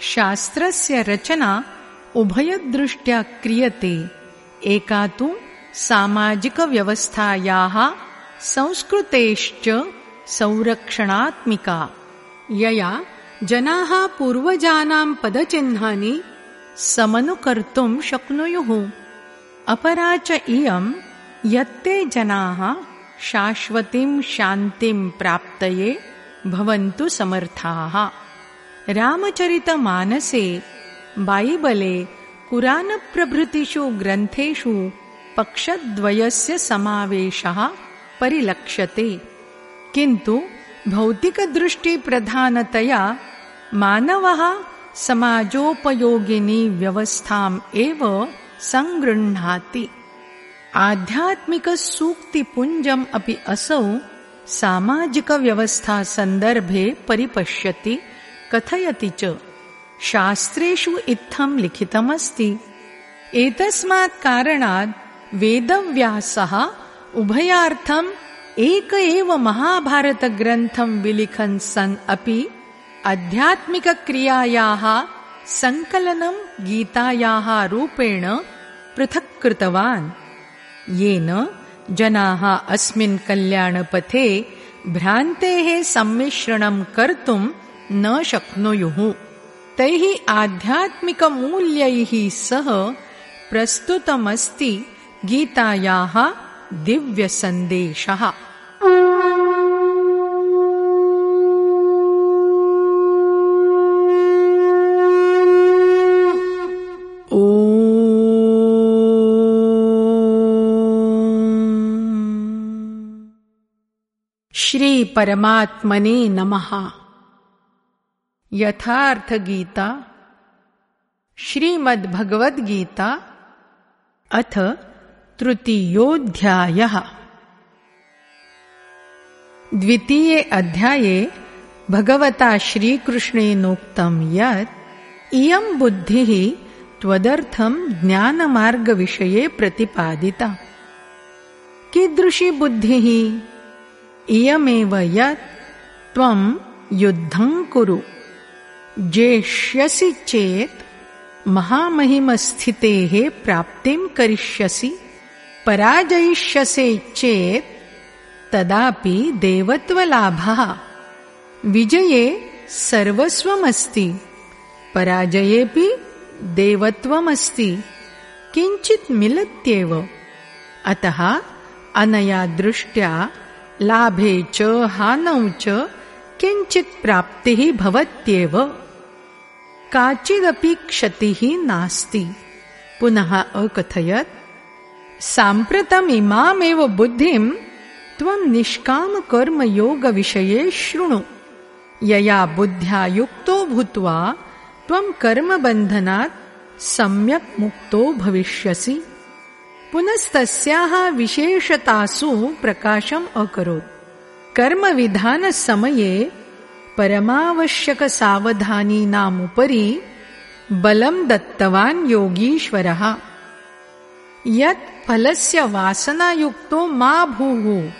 शास्त्रस्य रचना उभयदृष्ट्या क्रियते। एका तु सामाजिकव्यवस्थायाः संस्कृतेश्च संरक्षणात्मिका। यया जनाः पूर्वजानां पदचिह्नानि समनुकर्तुं शक्नुयुः। अपरा च इयं यत्ते जनाः शाश्वतीं शान्तिं प्राप्तये भवन्तु समर्थाः। रामचरितमानसे बाइबले कुरानप्रभृतिषु ग्रन्थेषु पक्षद्वयस्य समावेशः परिलक्ष्यते। किन्तु भौतिकदृष्टिप्रधानतया मानवः समाजोपयोगिनी व्यवस्थाम् एव सङ्गृह्णाति आध्यात्मिकसूक्तिपुञ्जम् अपि असौ सामाजिकव्यवस्थासन्दर्भे परिपश्यति। कथयति च। शास्त्रेषु इत्थं लिखितमस्ति। एतस्मात् कारणात् वेदव्यासः उभयार्थम् एक एव महाभारतग्रन्थं विलिखन् सन् अपि आध्यात्मिकक्रियायाः सङ्कलनं गीतायाः रूपेण पृथक् कृतवान्। येन जनाः अस्मिन् कल्याणपथे भ्रान्तेः सम्मिश्रणं कर्तुं न शक्नुयुः। तैः आध्यात्मिकमूल्यैः सह प्रस्तुतमस्ति गीतायाः दिव्यसन्देशः। श्रीपरमात्मने नमः यथार्थगीता श्रीमद्भगवद्गीता अथ तृतीयोऽध्यायः। द्वितीये अध्याये भगवता श्रीकृष्णेनोक्तं यत्, इयं बुद्धिः त्वदर्थं ज्ञानमार्गविषये प्रतिपादिता। कीदृशी बुद्धिः? इयमेव यत्, त्वं युद्धं कुरु। जेष्यसि चेत् महामहिमस्थितेः प्राप्तिं करिष्यसि, पराजयिष्यसे चेत् तदापि देवत्वलाभः। विजये सर्वस्वमस्ति, पराजयेऽपि देवत्वमस्ति, किञ्चित् मिलत्येव। अतः अनया दृष्ट्या लाभे च हानौ च किञ्चित् प्राप्तिः भवत्येव। काचिदपि क्षतिः नास्ति। पुनः अकथयत् साम्प्रतमिमामेव बुद्धिं त्वं निष्कामकर्मयोगविषये शृणु। यया बुद्ध्या युक्तो भूत्वा त्वं कर्मबन्धनात् सम्यक् मुक्तो भविष्यसि। पुनस्तस्याः विशेषतासु प्रकाशम् अकरोत्। कर्मविधानसमये परमावश्यकसावधानीनामुपरि बलं दत्तवान् योगीश्वरः। यत् फलस्य वासनायुक्तो मा भूः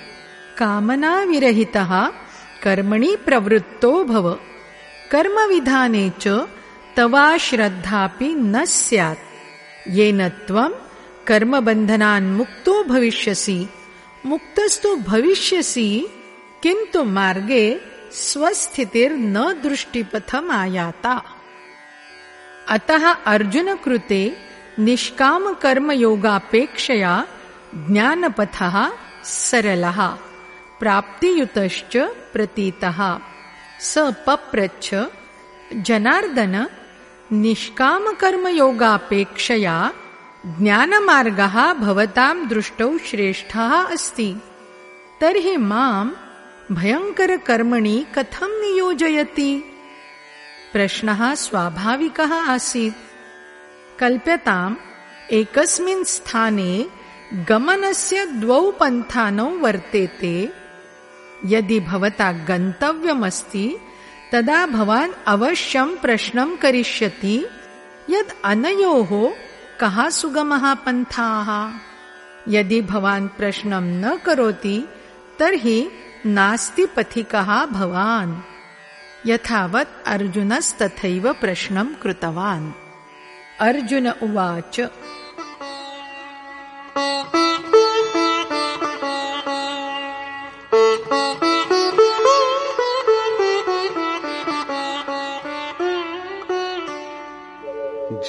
कामनाविरहितः कर्मणि प्रवृत्तो भव। कर्मविधाने च तवा श्रद्धापि न स्यात्। येन त्वं कर्मबन्धनान्मुक्तो भविष्यसि मुक्तस्तु भविष्यसि किन्तु मार्गे स्वस्थितिर्न दृष्टिपथमायाता अतः अर्जुनकृते निष्कामकर्मयोगापेक्षया ज्ञानपथः सरलः प्राप्तियुतश्च प्रतीतः। स पप्रच्छ जनार्दन निष्कामकर्मयोगापेक्षया ज्ञानमार्गः भवतां दृष्टौ श्रेष्ठः अस्ति। तर्हि माम् भयङ्करकर्मणि कथं नियोजयति? प्रश्नः स्वाभाविकः आसीत्। कल्प्यताम् एकस्मिन् स्थाने गमनस्य द्वौ पन्थानौ वर्तेते। यदि भवता गन्तव्यमस्ति, तदा भवान् अवश्यं प्रश्नं करिष्यति, यद् अनयोः कः सुगमः पन्थाः। यदि भवान् प्रश्नं न करोति, तर्हि नास्ति पथिकः भवान्। यथावत् अर्जुनस्तथैव प्रश्नं कृतवान्। अर्जुन उवाच।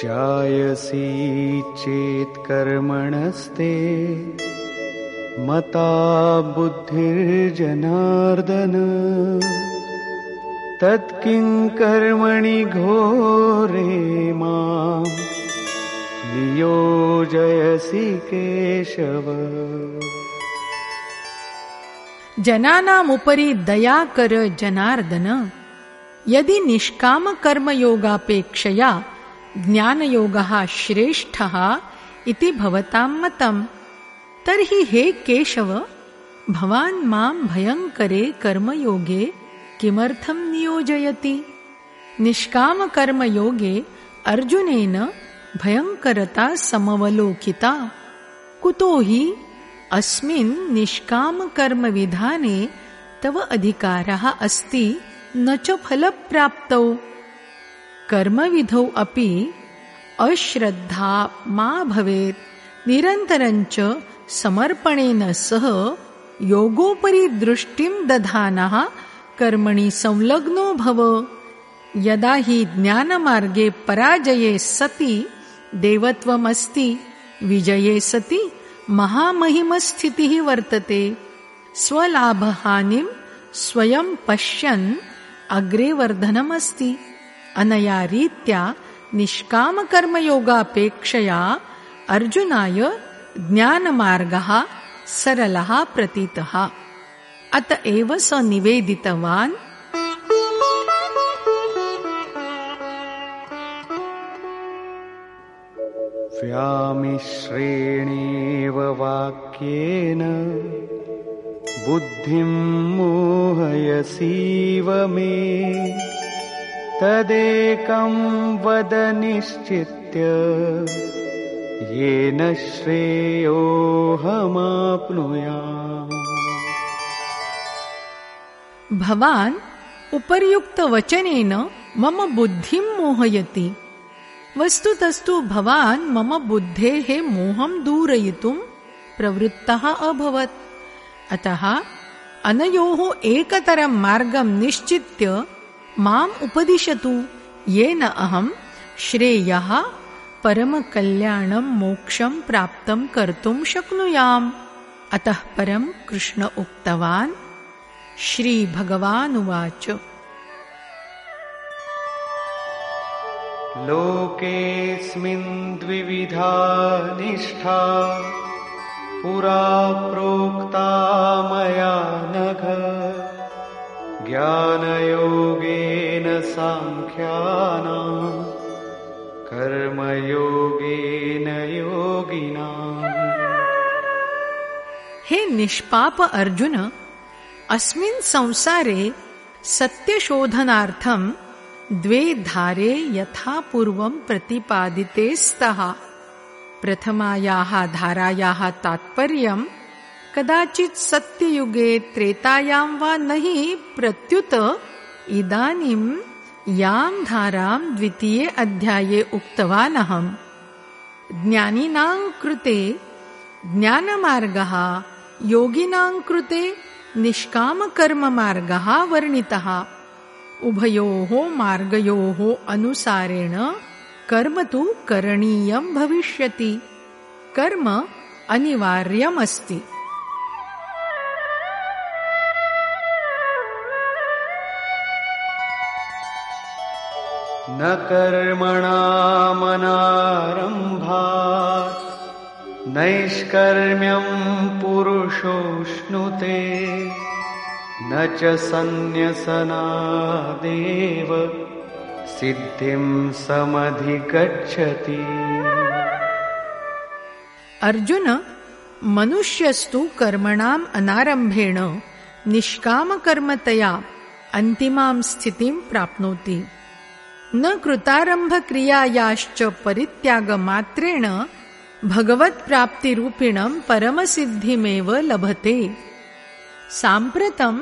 जायसी चेत् कर्मणस्ते मता बुद्धिर्जनार्दन। तत्किं कर्मणि घोरे मां। नियोजयसि केशव। जनानामुपरि दया कर जनार्दन। यदि निष्कामकर्मयोगापेक्षया ज्ञानयोगः श्रेष्ठः इति भवतां मतम् तर्हि हे केशव भवान् मां भयङ्करे कर्मयोगे किमर्थं नियोजयति? निष्कामकर्मयोगे अर्जुनेन भयङ्करता समवलोकिता। कुतो हि अस्मिन् निष्कामकर्मविधाने तव अधिकारः अस्ति न च फलप्राप्तौ। कर्मविधौ अपि अश्रद्धा मा भवेत् निरन्तरञ्च समर्पणेन सह योगोपरि दृष्टिं दधानः कर्मणि संलग्नो भव। यदा हि ज्ञानमार्गे पराजये सति देवत्वमस्ति विजये सति महामहिमस्थितिः वर्तते। स्वलाभहानिं स्वयं पश्यन् अग्रे वर्धनमस्ति। अनया रीत्या निष्कामकर्मयोगापेक्षया अर्जुनाय ज्ञानमार्गः सरलः प्रतीतः। अत एव स निवेदितवान् व्यामिश्रेणेव वाक्येन बुद्धिं मोहयसीव मे। तदेकं वद निश्चित्य भवान् उपर्युक्तवचनेन मम बुद्धिं मोहयति। वस्तुतस्तु भवान् मम बुद्धेः मोहं दूरयितुं प्रवृत्तः अभवत्। अतः अनयोः एकतरं मार्गं निश्चित्य माम् उपदिशतु। येन अहं श्रेयः परमकल्याणं मोक्षं प्राप्तं कर्तुं शक्नुयाम्। अतः परं कृष्ण उक्तवान् श्रीभगवानुवाच। लोकेऽस्मिन् द्विविधा निष्ठा पुरा प्रोक्ता मया नघ। ज्ञानयोगेन साङ्ख्यानाम् कर्मयोगेन योगिना। हे निष्पाप अर्जुन, अस्मिन् संसारे सत्यशोधनार्थं द्वे धारे यथा पूर्वं प्रतिपादिते स्तः। प्रथमायाः धारायाः तात्पर्यम् कदाचित् सत्ययुगे त्रेतायां वा न हि प्रत्युत इदानीं धारां द्वितीये अध्याये उक्तवानहम्। ज्ञानिनां कृते ज्ञानमार्गः योगिनां कृते निष्कामकर्ममार्गः वर्णितः। उभयोः मार्गयोः अनुसारेण कर्म तु करणीयं भविष्यति। कर्म अनिवार्यमस्ति न कर्मणामनारम्भात् नैष्कर्म्यं पुरुषोष्णुते न च सन्न्यसनादेव सिद्धिं समधिगच्छति। अर्जुन मनुष्यस्तु कर्मणाम् अनारम्भेण निष्कामकर्मतया अन्तिमां स्थितिं प्राप्नोति न कृतारम्भक्रियायाश्च परित्यागमात्रेण भगवत्प्राप्तिरूपिणं परमसिद्धिमेव लभते। साम्प्रतं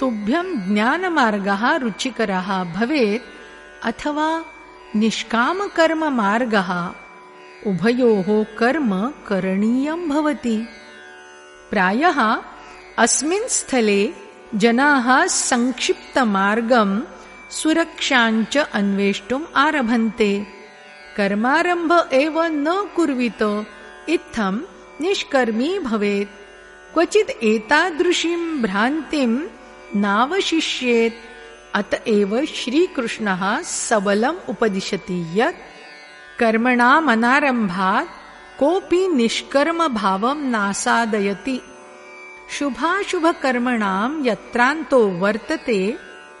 तुभ्यं ज्ञानमार्गः रुचिकरः भवेत् अथवा निष्कामकर्ममार्गः। उभयोः कर्म करणीयं भवति। प्रायः अस्मिन् स्थले जनाः संक्षिप्तमार्गं सुरक्षाञ्च अन्वेष्टुम् आरभन्ते। कर्मारम्भ एव न कुर्वित इत्थं निष्कर्मी भवेत्। क्वचित् एतादृशीं भ्रान्तिं नावशिष्येत्। अत एव श्रीकृष्णः सबलम् उपदिशति यत् कर्मणामनारम्भात् कोऽपि निष्कर्मभावं नासादयति। शुभाशुभकर्मणां यत्रान्तो वर्तते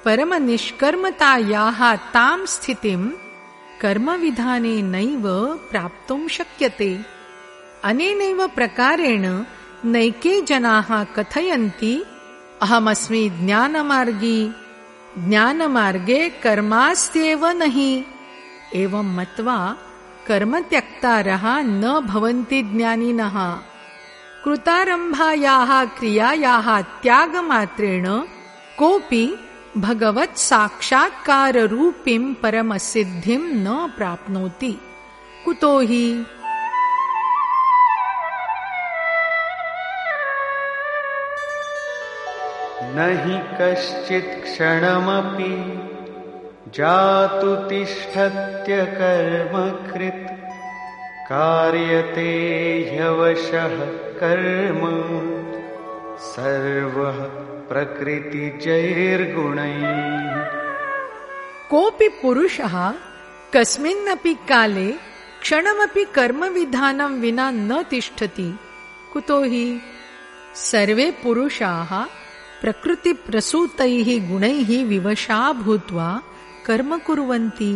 परमनिष्कर्मतायाः तां स्थितिं कर्मविधानेनैव प्राप्तुं शक्यते। अनेनैव प्रकारेण नैके जनाः कथयन्ति अहमस्मि ज्ञानमार्गी ज्ञानमार्गे कर्मास्त्येव नहि। एवं मत्वा कर्मत्यक्तारः न भवन्ति ज्ञानिनः। कृतारम्भायाः क्रियायाः त्यागमात्रेण कोऽपि भगवत् साक्षात्काररूपीं परमसिद्धिं न प्राप्नोति। कुतो हि? न हि कश्चित् क्षणमपि जातु तिष्ठत्य कर्मकृत् कार्यते ह्यवशः कर्म सर्वः प्रकृतिजैर्गुणैः कोऽपि पुरुषः कस्मिन्नपि काले क्षणमपि कर्मविधानं विना न तिष्ठति। कुतो हि सर्वे पुरुषाः प्रकृतिप्रसूतैः गुणैः विवशा भूत्वा कर्म कुर्वन्ति।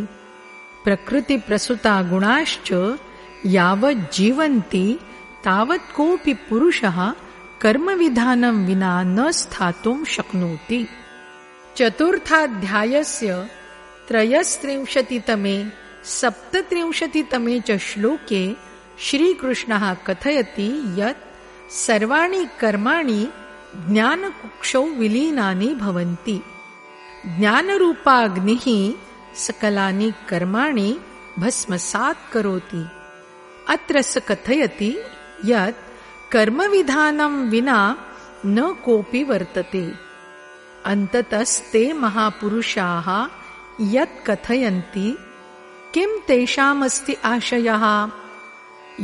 प्रकृतिप्रसूता गुणाश्च यावज्जीवन्ति। तावत् कोऽपि पुरुषः कर्मविधानं विना न स्थातुं शक्नोति। चतुर्थाध्यायस्य त्रयस्त्रिंशतितमे सप्तत्रिंशतितमे च श्लोके श्रीकृष्णः कथयति यत् सर्वाणि कर्माणि ज्ञानकुक्षौ विलीनानि भवन्ति। ज्ञानरूपाग्निः सकलानि कर्माणि भस्मसात् करोति। अत्र स कथयति यत् कर्मविधानं विना न कोऽपि वर्तते। अन्ततस्ते महापुरुषाः यत् कथयन्ति किं तेषामस्ति आशयः?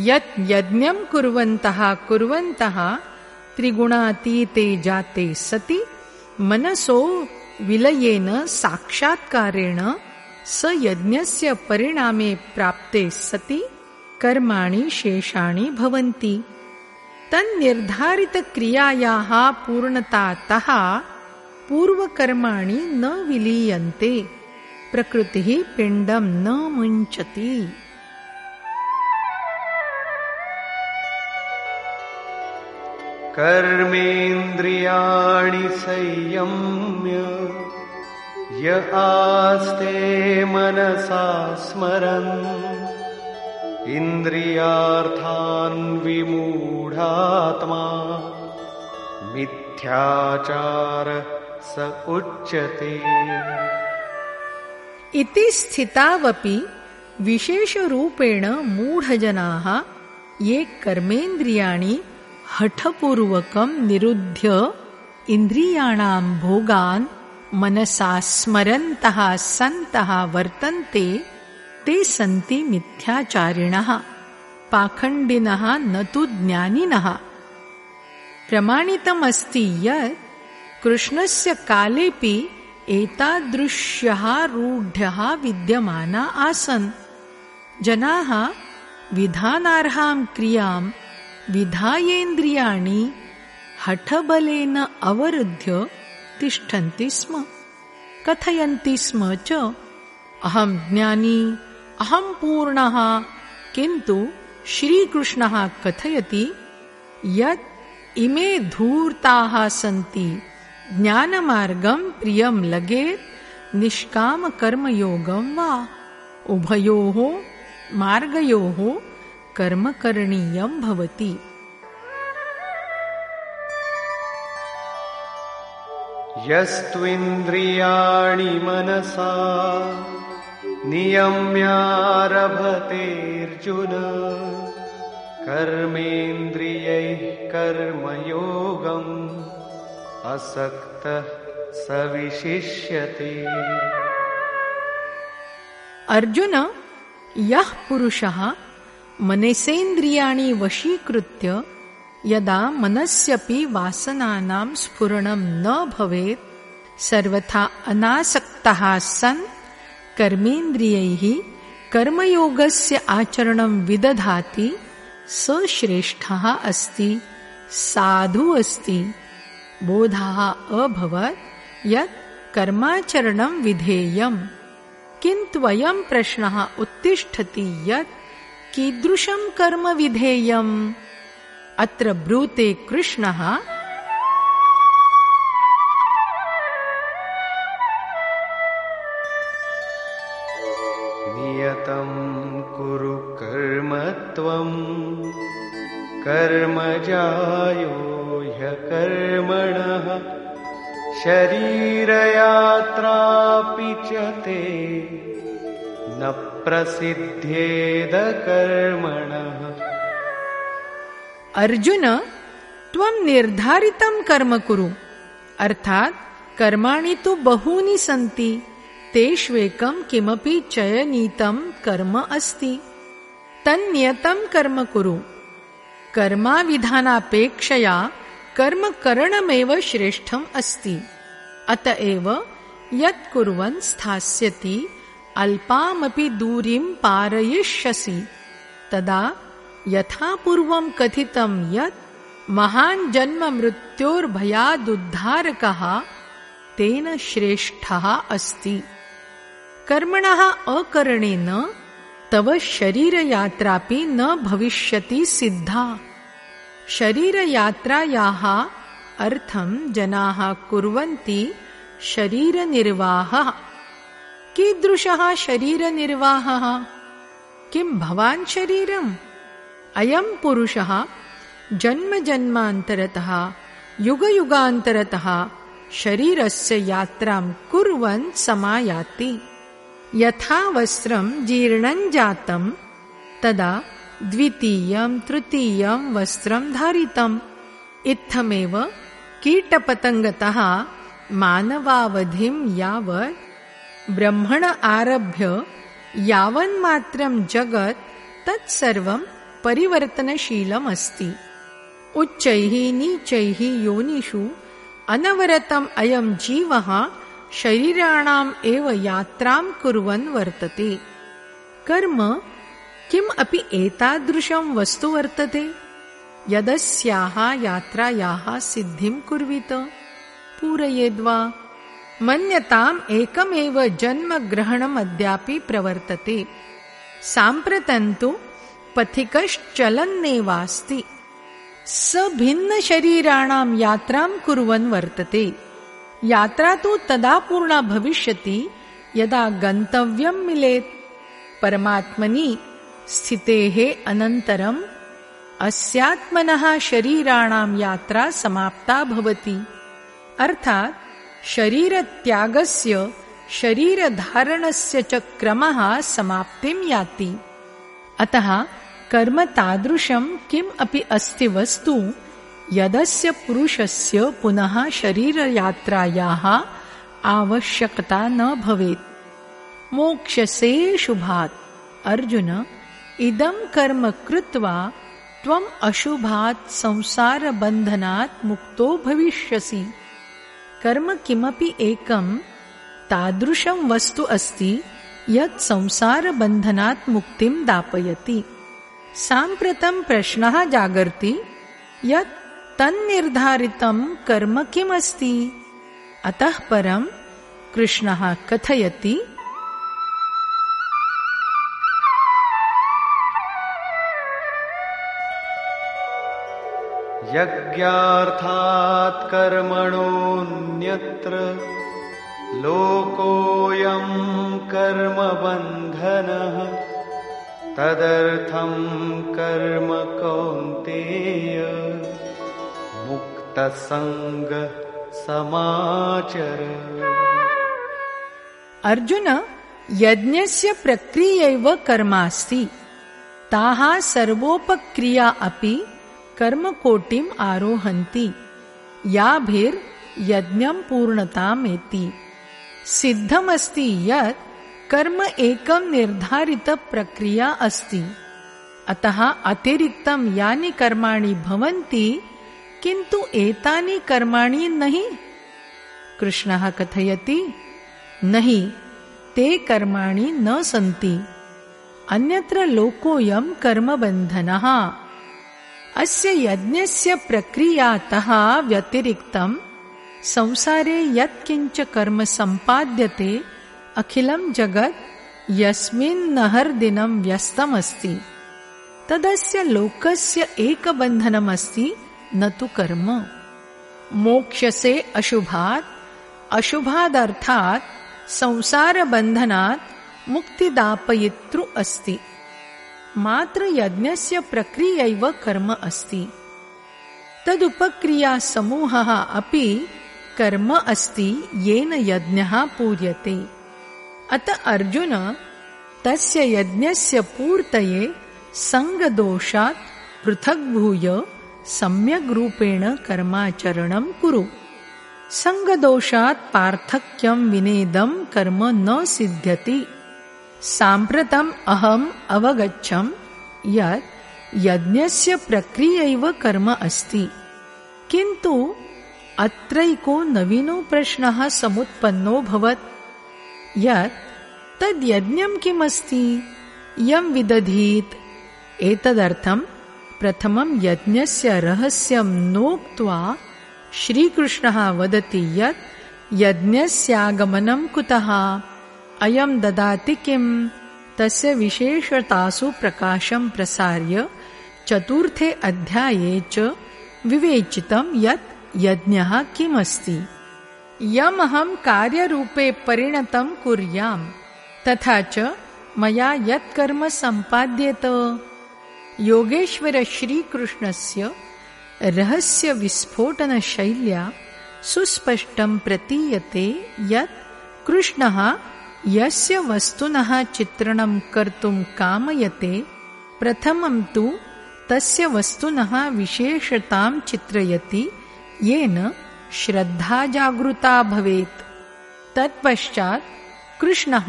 यत् यज्ञं कुर्वन्तः कुर्वन्तः त्रिगुणातीते जाते सति मनसो विलयेन साक्षात्कारेण स यज्ञस्य परिणामे प्राप्ते सति कर्माणि शेषाणि भवन्ति तन्निर्धारितक्रियायाः पूर्णतातः पूर्वकर्माणि न विलीयन्ते। प्रकृतिः पिण्डं न मुञ्चति। कर्मेन्द्रियाणि संयम्य य आस्ते मनसा स्मरन् इन्द्रियार्थान् विमूढात्मा मिथ्याचार स उच्यते। इति स्थितावपि विशेषरूपेण मूढजनाः ये कर्मेन्द्रियाणि हठपूर्वकं निरुध्य इन्द्रियाणां भोगान् मनसा स्मरन्तः सन्तः वर्तन्ते ते सन्ति मिथ्याचारिणः पाखण्डिनः न तु ज्ञानिनः। प्रमाणितमस्ति यत् कृष्णस्य कालेऽपि एतादृश्यः रूढ्यः विद्यमाना आसन्। जनाः विधानार्हां क्रियां विधायेन्द्रियाणि हठबलेन अवरुध्य तिष्ठन्ति स्म। कथयन्ति स्म च अहं ज्ञानी अहं पूर्णः। किन्तु श्रीकृष्णः कथयति यत् इमे धूर्ताः सन्ति। ज्ञानमार्गं प्रियं लगेत् निष्कामकर्मयोगं वा। उभयोः मार्गयोः कर्म करणीयं भवति। यस्त्विन्द्रियाणि मनसा नियम्यारभतेऽर्जुन। कर्मेन्द्रियैः कर्मयोगम् असक्तः स विशिष्यते अर्जुन यः पुरुषः मनसेन्द्रियाणि वशीकृत्य यदा मनस्यपि वासनानां स्फुरणं न भवेत् सर्वथा अनासक्तः सन् कर्मेन्द्रियैः कर्मयोगस्य आचरणं विदधाति स श्रेष्ठः अस्ति साधु अस्ति। बोधः अभवत् यत् कर्माचरणं विधेयम्। किन्त्वयं प्रश्नः उत्तिष्ठति यत् कीदृशं कर्म विधेयम्? अत्र ब्रूते कृष्णः कर्म त्वम् कर्मजायो ह्यकर्मणः। शरीरयात्रापि च ते न प्रसिद्धेदकर्मणः। अर्जुन त्वं निर्धारितं कर्म कुरु। अर्थात् कर्माणि तु बहूनि सन्ति। तेष्वेकं किमपि चयनीतं कर्म अस्ति तन्नियतं कर्म कुरु। कर्माविधानापेक्षया कर्मकरणमेव श्रेष्ठम् अस्ति। अत एव यत् कुर्वन् स्थास्यति अल्पामपि दूरीं पारयिष्यसि। तदा यथा पूर्वं कथितं यत् महान् जन्म मृत्योर्भयादुद्धारकः तेन श्रेष्ठः अस्ति। कर्मणः अकरणेन तव शरीरयात्रापि न भविष्यति सिद्धा। शरीरयात्रायाः अर्थं जनाः कुर्वन्ति शरीरनिर्वाहः। कीदृशः शरीरनिर्वाहः? किं भवान् शरीरम्? अयं पुरुषः जन्मजन्मान्तरतः, युगयुगान्तरतः शरीरस्य यात्रां कुर्वन् समायाति। यथा वस्त्रं जीर्णं जातं तदा द्वितीयं तृतीयं वस्त्रं धारितम्। इत्थमेव कीटपतङ्गतः मानवावधिं यावत् ब्रह्मण आरभ्य यावन्मात्रं जगत् तत्सर्वं परिवर्तनशीलम् अस्ति उच्चैः नीचैः योनिषु अनवरतम् अयं जीवः शरीराणाम् एव यात्रां कुर्वन् वर्तते। कर्म किम् अपि एतादृशं वस्तु वर्तते? यदस्याः यात्रायाः सिद्धिं कुर्वीत। पूरयेद्वा मन्यताम् एकमेव जन्मग्रहणमद्यापि प्रवर्तते। साम्प्रतन्तु पथिकश्चलन्नेवास्ति। स भिन्नशरीराणां यात्रां कुर्वन् वर्तते यात्रा तु तदा पूर्णा भविष्यति यदा गन्तव्यं मिलेत्। परमात्मनि स्थितेः अनन्तरम् अस्यात्मनः शरीराणां यात्रा समाप्ता भवति। अर्थात् शरीरत्यागस्य शरीरधारणस्य च क्रमः समाप्तिं याति। अतः कर्म तादृशं किम् अपि अस्ति वस्तु यदस्य पुरुषस्य पुनः शरीरयात्रायाः आवश्यकता न भवेत्। मोक्षसे शुभात्। अर्जुन इदं कर्म कृत्वा त्वम् अशुभात् संसारबन्धनात् मुक्तो भविष्यसि। कर्म किमपि एकं तादृशं वस्तु अस्ति यत् संसारबन्धनात् मुक्तिं दापयति। साम्प्रतं प्रश्नः जागर्ति यत् तन्निर्धारितं कर्म किमस्ति? अतः परं कृष्णः कथयति। यज्ञार्थात् कर्मणोऽन्यत्र लोकोऽयं कर्मबन्धनः तदर्थं कर्म कौन्तेय समाचर। अर्जुन यज्ञस्य प्रक्रियैव कर्मास्ति। ताः सर्वोपक्रिया अपि कर्मकोटिम् आरोहन्ति। याभिर्यज्ञं पूर्णतामेति। सिद्धमस्ति यत् कर्म एकं निर्धारितप्रक्रिया अस्ति। अतः अतिरिक्तं यानि कर्माणि भवन्ति किन्तु एतानि कर्माणि नहि। कृष्णः कथयति, नहि, ते कर्माणि न सन्ति। अन्यत्र लोकोऽयं कर्मबन्धनः। अस्य यज्ञस्य प्रक्रियातः व्यतिरिक्तं संसारे यत्किञ्च कर्म सम्पाद्यते, अखिलं जगत् यस्मिन्नहर्दिनं व्यस्तमस्ति। तदस्य लोकस्य एकबन्धनमस्ति न तु कर्म। मोक्षसे अशुभात् अशुभादर्थात् संसारबन्धनात् मुक्तिदापयितृ अस्ति। मात्र यज्ञस्य प्रक्रियैव कर्म अस्ति। तदुपक्रियासमूहः अपि कर्म अस्ति येन यज्ञः पूर्यते अत अर्जुन तस्य यज्ञस्य पूर्तये सङ्गदोषात् पृथग्भूय सम्यग्रूपेण कर्माचरणं कुरु। सङ्गदोषात् पार्थक्यं विनेदं कर्म न सिद्ध्यति। साम्प्रतम् अहम् अवगच्छम् यत् यज्ञस्य प्रक्रियैव कर्म अस्ति। किन्तु अत्रैको नवीनो प्रश्नः समुत्पन्नोऽभवत् यत् तद्यज्ञं किमस्ति? यं विदधीत्। एतदर्थं प्रथमं यज्ञस्य रहस्यं नोक्त्वा श्रीकृष्णः वदति यत् यज्ञस्यागमनं कुतः? अयं ददाति किम्? तस्य विशेषतासु प्रकाशं प्रसार्य चतुर्थे अध्याये च विवेचितं यत् यज्ञः किमस्ति। यमहं कार्यरूपे परिणतं कुर्याम् तथा च मया यत् कर्म सम्पाद्येत योगेश्वर श्रीकृष्णस्य रहस्यविस्फोटनशैल्या सुस्पष्टं प्रतीयते यत् कृष्णः यस्य वस्तुनः चित्रणं कर्तुं कामयते प्रथमं तु तस्य वस्तुनः विशेषतां चित्रयति येन श्रद्धा जागृता भवेत्। तत्पश्चात् कृष्णः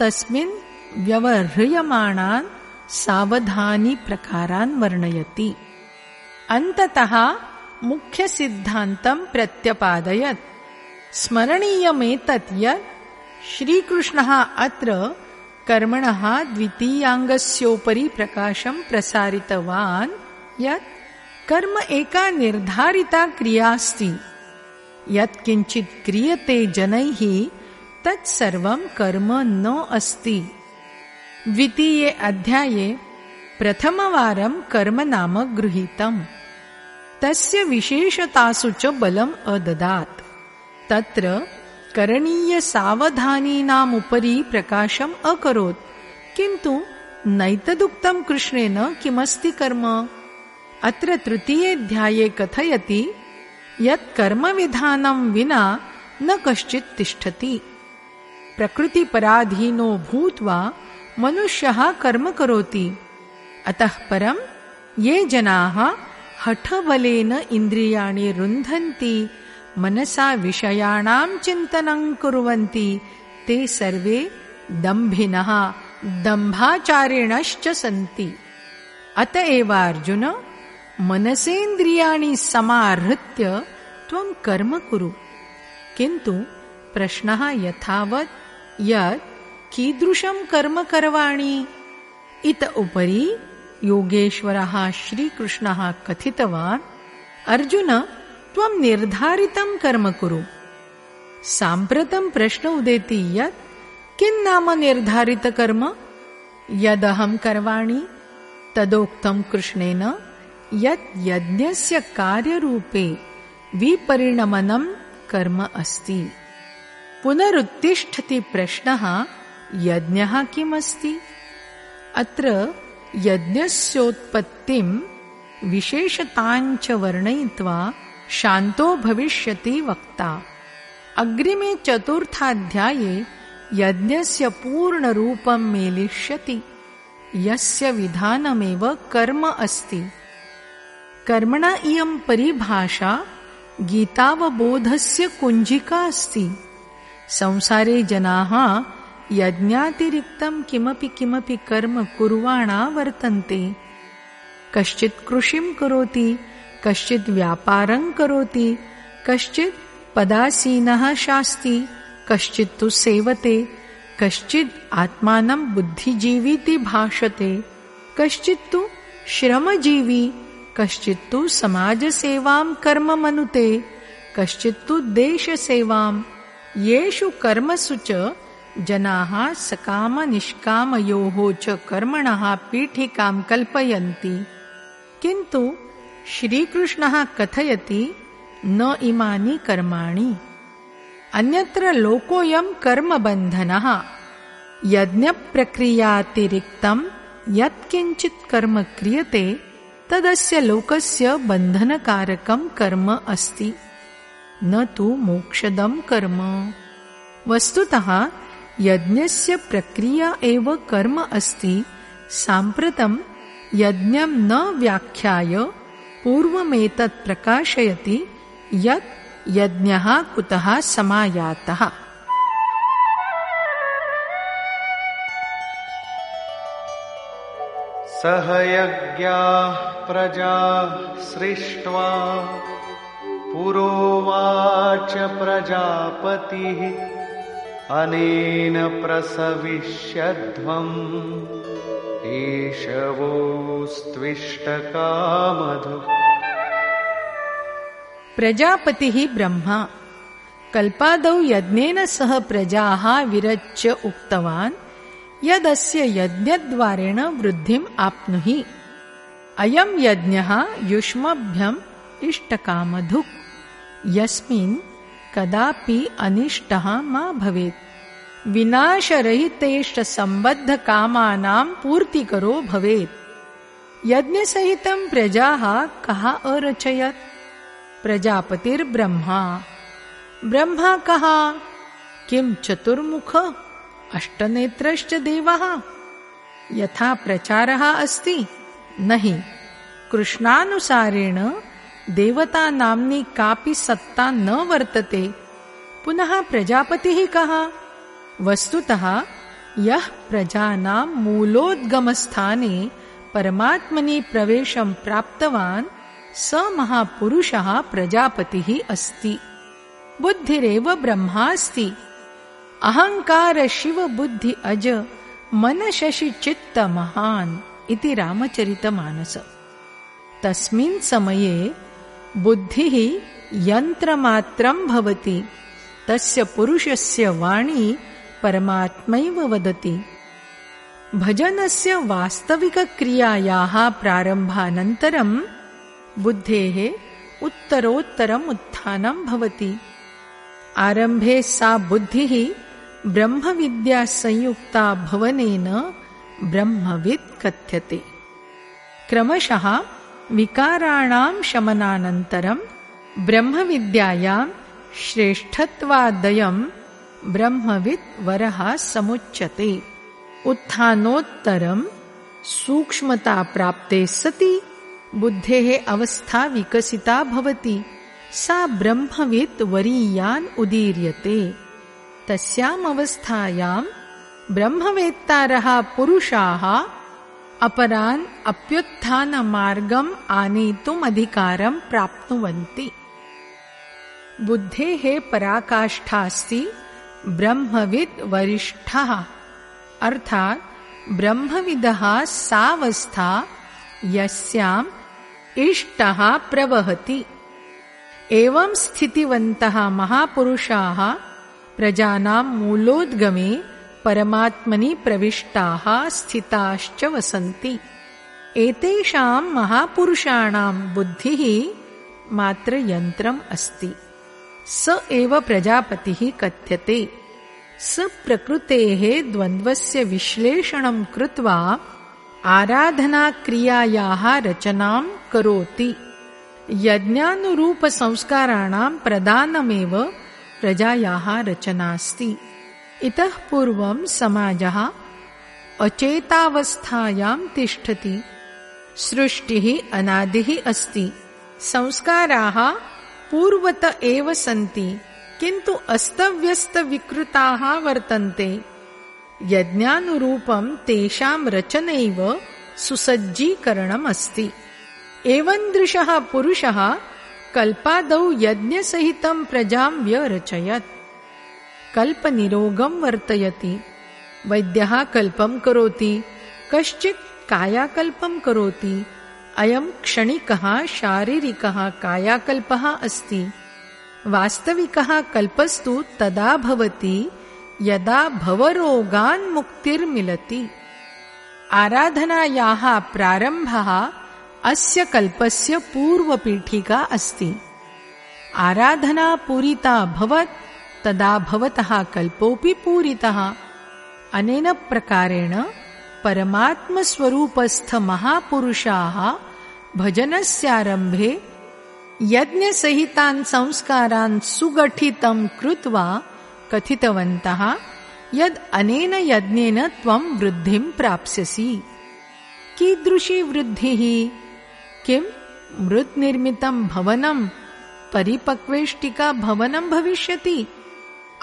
तस्मिन् व्यवह्रियमाणान् सावधानी प्रकारान् वर्णयति। अन्ततः मुख्यसिद्धान्तं प्रत्यपादयत्। स्मरणीयमेतत् यत् श्रीकृष्णः अत्र कर्मणः द्वितीयाङ्गस्योपरि प्रकाशं प्रसारितवान् यत् कर्म एका निर्धारिता क्रियास्ति यत् किञ्चित् क्रियते जनैः तत्सर्वं कर्म न अस्ति द्वितीये अध्याये प्रथमवारं कर्म नाम गृहीतम्। तस्य विशेषतासु च बलम् अददात्। तत्र करणीयसावधानीनामुपरि प्रकाशम् अकरोत्। किन्तु नैतदुक्तं कृष्णेन किमस्ति कर्म? अत्र तृतीयेऽध्याये कथयति यत् कर्मविधानं विना न कश्चित् तिष्ठति। प्रकृतिपराधीनो भूत्वा मनुष्यः कर्म करोति। अतः परं ये जनाः हठबलेन इन्द्रियाणि रुन्धन्ति मनसा विषयाणां चिन्तनं कुर्वन्ति ते सर्वे दम्भिनः दम्भाचारिणश्च सन्ति। अत एव अर्जुन मनसेन्द्रियाणि समाहृत्य त्वं कर्म कुरु। किन्तु प्रश्नः यथावत् यत् कीदृशं कर्म करवाणि? इत उपरि योगेश्वरः श्रीकृष्णः कथितवान्, अर्जुन, त्वं निर्धारितं कर्म कुरु। साम्प्रतं प्रश्न उदेति यत्, किं नाम निर्धारितकर्म यदहं करवाणि? तदोक्तं कृष्णेन, यत् यज्ञस्य कार्यरूपे विपरिणमनं कर्म अस्ति। पुनरुत्तिष्ठति प्रश्नः यज्ञः किमस्ति? अत्र यज्ञस्योत्पत्तिं विशेषताञ्च वर्णयित्वा शान्तो भविष्यति वक्ता। अग्रिमे चतुर्थाध्याये यज्ञस्य पूर्णरूपं मेलिष्यति। यस्य विधानमेव कर्म अस्ति। कर्मणा इयं परिभाषा गीतावबोधस्य कुञ्जिका अस्ति। संसारे जनाः यज्ञातिरिक्तं किमपि किमपि कर्म कुर्वाणा वर्तन्ते कश्चित् कृषिं करोति, कश्चित् व्यापारं करोति, कश्चित् पदासीनः शास्ति, कश्चित् तु सेवते, कश्चित् आत्मानं बुद्धिजीवीति भाषते, कश्चित् तु श्रमजीवी, कश्चित् तु समाजसेवां कर्म मनुते कश्चित् तु देशसेवां। येषु कर्मसु च जनाः सकामनिष्कामयोः च कर्मणः पीठिकां कल्पयन्ति। किन्तु श्रीकृष्णः कथयति न इमानि कर्माणि। अन्यत्र लोकोऽयं कर्मबन्धनः। यज्ञप्रक्रियातिरिक्तं यत्किञ्चित् कर्म क्रियते तदस्य लोकस्य बन्धनकारकं कर्म अस्ति। न तु मोक्षदं कर्म। वस्तुतः यज्ञस्य प्रक्रिया एव कर्म अस्ति। साम्प्रतं यज्ञं न व्याख्याय पूर्वमेतत् प्रकाशयति यत् यज्ञः कुतः समायातः। सह यज्ञाः प्रजा सृष्ट्वा पुरोवाच प्रजापतिः अनेन प्रसविष्यध्वम्। प्रजापतिः ब्रह्मा। कल्पादौ यज्ञेन सह प्रजाः विरच्य उक्तवान् यदस्य यज्ञद्वारेण वृद्धिम् आप्नुहि। अयम् यज्ञः युष्मभ्यम् इष्टकामधुक् यस्मिन् कदापि अनिष्टः मा भवेत्। विनाशरहितेष्टसम्बद्धकामानां पूर्तिकरो भवेत्। यज्ञसहितं प्रजाः कः अरचयत्? प्रजापतिर्ब्रह्मा। ब्रह्मा कः? किं चतुर्मुख? अष्टनेत्रश्च देवः? यथा प्रचारः अस्ति न हि कृष्णानुसारेण देवतानाम्नि कापि सत्ता न वर्तते। पुनः प्रजापतिः कः? वस्तुतः यः प्रजानां मूलोद्गमस्थाने परमात्मनि प्रवेशं प्राप्तवान् स महापुरुषः प्रजापतिः अस्ति। बुद्धिरेव ब्रह्मास्ति। अहङ्कार शिव बुद्धि अज मनशशि चित्त महान् इति रामचरितमानस। तस्मिन् समये बुद्धिः यन्त्रमात्रं भवति। तस्य पुरुषस्य वाणी परमात्मैव वदति। भजनस्य वास्तविकक्रियायाः प्रारम्भानन्तरं बुद्धेः उत्तरोत्तरम् उत्थानं भवति। आरम्भे सा बुद्धिः ब्रह्मविद्यासंयुक्ता भवनेन ब्रह्मवित् कथ्यते। क्रमशः विकाराणां शमनानन्तरं ब्रह्मविद्यायां श्रेष्ठत्वादयं ब्रह्मवित् वरः समुच्यते। उत्थानोत्तरं सूक्ष्मताप्राप्ते सति बुद्धेः अवस्था विकसिता भवति सा ब्रह्मवित् वरीयान् उदीर्यते। तस्याम् अवस्थायां ब्रह्मवेत्तारः पुरुषाः अपरान् अप्युत्थानमार्गम् आनेतुम् अधिकारं प्राप्नुवन्ति। बुद्धेः पराकाष्ठास्ति, ब्रह्मविद् वरिष्ठः। अर्थात्, ब्रह्मविदः सावस्था यस्याम् इष्टः प्रवहति। एवं स्थितिवन्तः महापुरुषाः, प्रजानां मूलोद्गमे परमात्मनि प्रविष्टाः स्थिताश्च वसन्ति। एतेषां महापुरुषाणां बुद्धिः मात्र यन्त्रम् अस्ति। स एव प्रजापतिः कथ्यते। स प्रकृतेः द्वन्द्वस्य विश्लेषणं कृत्वा आराधनाक्रियायाः रचनां करोति। यज्ञानुरूपसंस्काराणां प्रदानमेव प्रजायाः रचनास्ति इतः पूर्वं समाजः अचेतावस्थायां तिष्ठति। सृष्टिः अनादिः अस्ति। संस्काराः पूर्वत एव सन्ति किन्तु अस्तव्यस्तविकृताः वर्तन्ते। यज्ञानुरूपं तेषां रचनैव सुसज्जीकरणमस्ति एवन्दृशः पुरुषः कल्पादौ यज्ञसहितं प्रजां व्यरचयत् कल्पनिरोगं वर्तयति। वैद्यः कल्पं करोति कश्चित् कायाकल्पं करोति। अयं क्षणिकः शारीरिकः कायाकल्पः अस्ति। वास्तविकः कल्पस्तु तदा भवति यदा भवरोगान्मुक्तिर्मिलति आराधनायाः प्रारम्भः अस्य कल्पस्य पूर्वपीठिका अस्ति। आराधना पूरिता भवत् तदा भवतः कल्पोऽपि पूरितः। अनेन प्रकारेण परमात्मस्वरूपस्थमहापुरुषाः भजनस्यारम्भे यज्ञसहितान् संस्कारान् सुगठितं कृत्वा कथितवन्तः यद् अनेन यज्ञेन त्वं वृद्धिं प्राप्स्यसि। कीदृशी वृद्धिः? किं? मृद्निर्मितं भवनं परिपक्वेष्टिका भवनं भविष्यति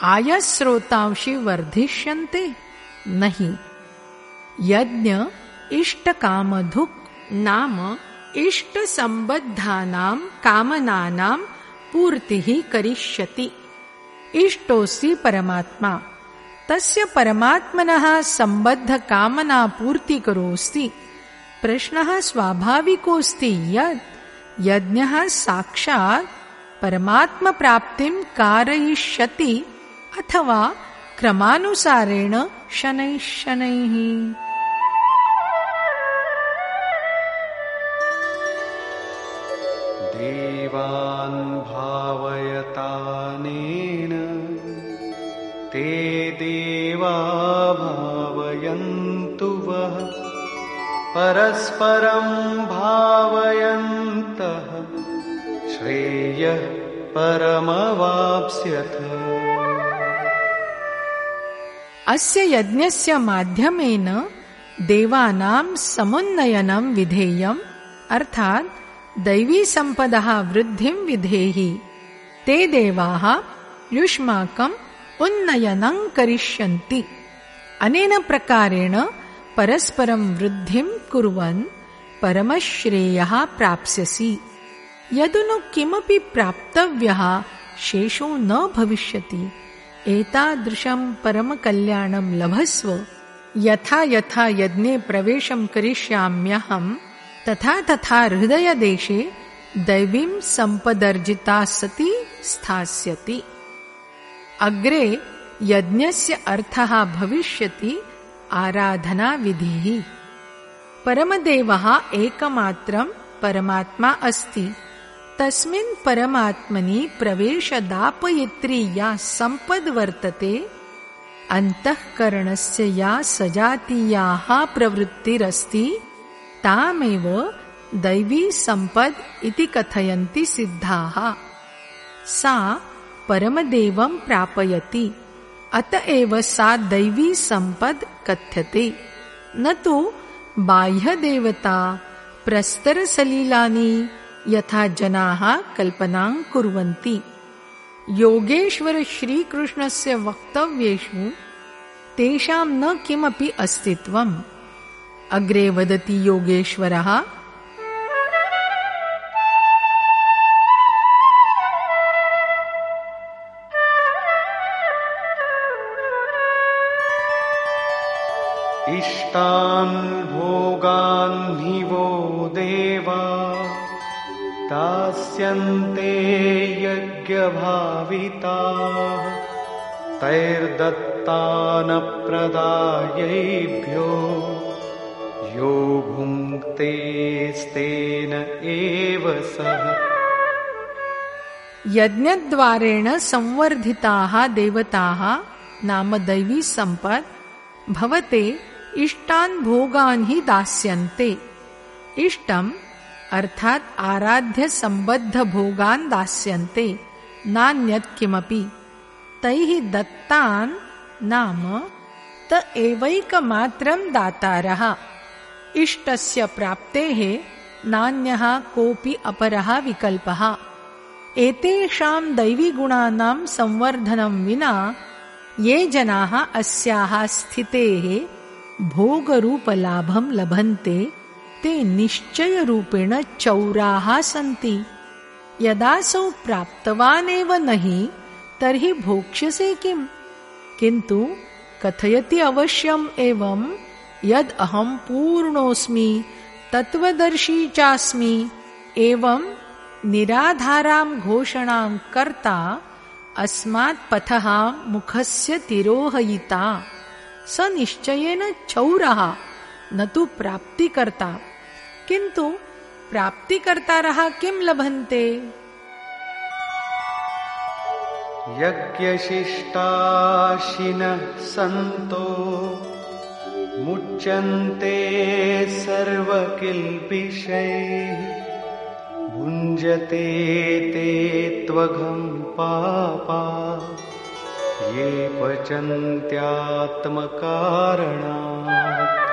आयस्रोतांशि वर्धिष्यन्ते नहि। यज्ञ इष्टकामधुक् नाम इष्टसम्बद्धानां कामनानां पूर्तिः करिष्यति। इष्टोऽसि परमात्मा। तस्य परमात्मनः सम्बद्धकामनापूर्तिकरोऽस्ति प्रश्नः स्वाभाविकोऽस्ति यत् यज्ञः साक्षात् परमात्मप्राप्तिं कारयिष्यति अथवा क्रमानुसारेण शनैः शनैः। देवान् भावयतानेन ते देवा भावयन्तु वः। परस्परं भावयन्तः। श्रेयः परमवाप्स्यथ अस्य यज्ञस्य माध्यमेन देवानां समुन्नयनं विधेयम् अर्थात् दैवीसम्पदः वृद्धिं विधेहि। ते देवाः युष्माकम् उन्नयनं करिष्यन्ति। अनेन प्रकारेण परस्परं वृद्धिं कुर्वन् परमश्रेयः प्राप्स्यसि। यदनु किमपि प्राप्तव्यः शेषो न भविष्यति एतादृशं परमकल्याणं लभस्व यथा यथा यज्ञे प्रवेशं करिष्याम्यहम् तथा तथा हृदयदेशे दैवीं सम्पदर्जिता सती स्थास्यति। अग्रे यज्ञस्य अर्थः भविष्यति आराधनाविधिः। परमदेवः एकमात्रं परमात्मा अस्ति तस्मिन् परमात्मनि प्रवेशदापयित्री या सम्पद् वर्तते अन्तःकरणस्य या सजातीयाः प्रवृत्तिरस्ति तामेव दैवी सम्पद् इति कथयन्ति सिद्धाः। सा परमदेवं प्रापयति अत एव सा दैवी सम्पद् कथ्यते। न तु बाह्यदेवता प्रस्तरसलिलानि यथा जनाः कल्पनां कुर्वन्ति। योगेश्वर श्रीकृष्णस्य वक्तव्येषु तेषां न किमपि अस्तित्वम्। अग्रे वदति योगेश्वरः। इष्टान् भोगान् हि वो देवा दास्यन्ते यज्ञभाविताः तैर्दत्तानप्रदायैभ्यो यो भुङ्क्तेस्तेन एव सः। यज्ञद्वारेण संवर्धिताः देवताः नाम दैवी सम्पत् भवते इष्टान् भोगान् हि दास्यन्ते। इष्टम् अर्थात् आराध्य सम्बद्ध भोगान् दास्यन्ते, नान्यत् किमपि। तैः दत्तान् नाम त एवैकमात्रं दातारः। इष्टस्य प्राप्तेः नान्यः कोऽपि अपरः विकल्पः। एतेषां दैवीगुणानां संवर्धनं विना ये जनाः अस्याः स्थितेः भोगरूपलाभं लभन्ते। ते निश्चयरूपेण चौराः सन्ति। यदासौ प्राप्तवान् एव न हि तर्हि भोक्ष्यसे किम्? किन्तु कथयति अवश्यम् एवं, यद् अहं पूर्णोऽस्मि, तत्त्वदर्शी चास्मि। एवं निराधारां घोषणां कर्ता अस्मात् पथः मुखस्य तिरोहयिता। स निश्चयेन चौरः, न तु प्राप्तिकर्ता। किन्तु प्राप्तिकर्तारः किं लभन्ते? यज्ञशिष्टाशिनः सन्तो मुच्यन्ते सर्वकिल्बिषैः भुञ्जते ते त्वघं पापा। ये पचन्त्यात्मकारणात्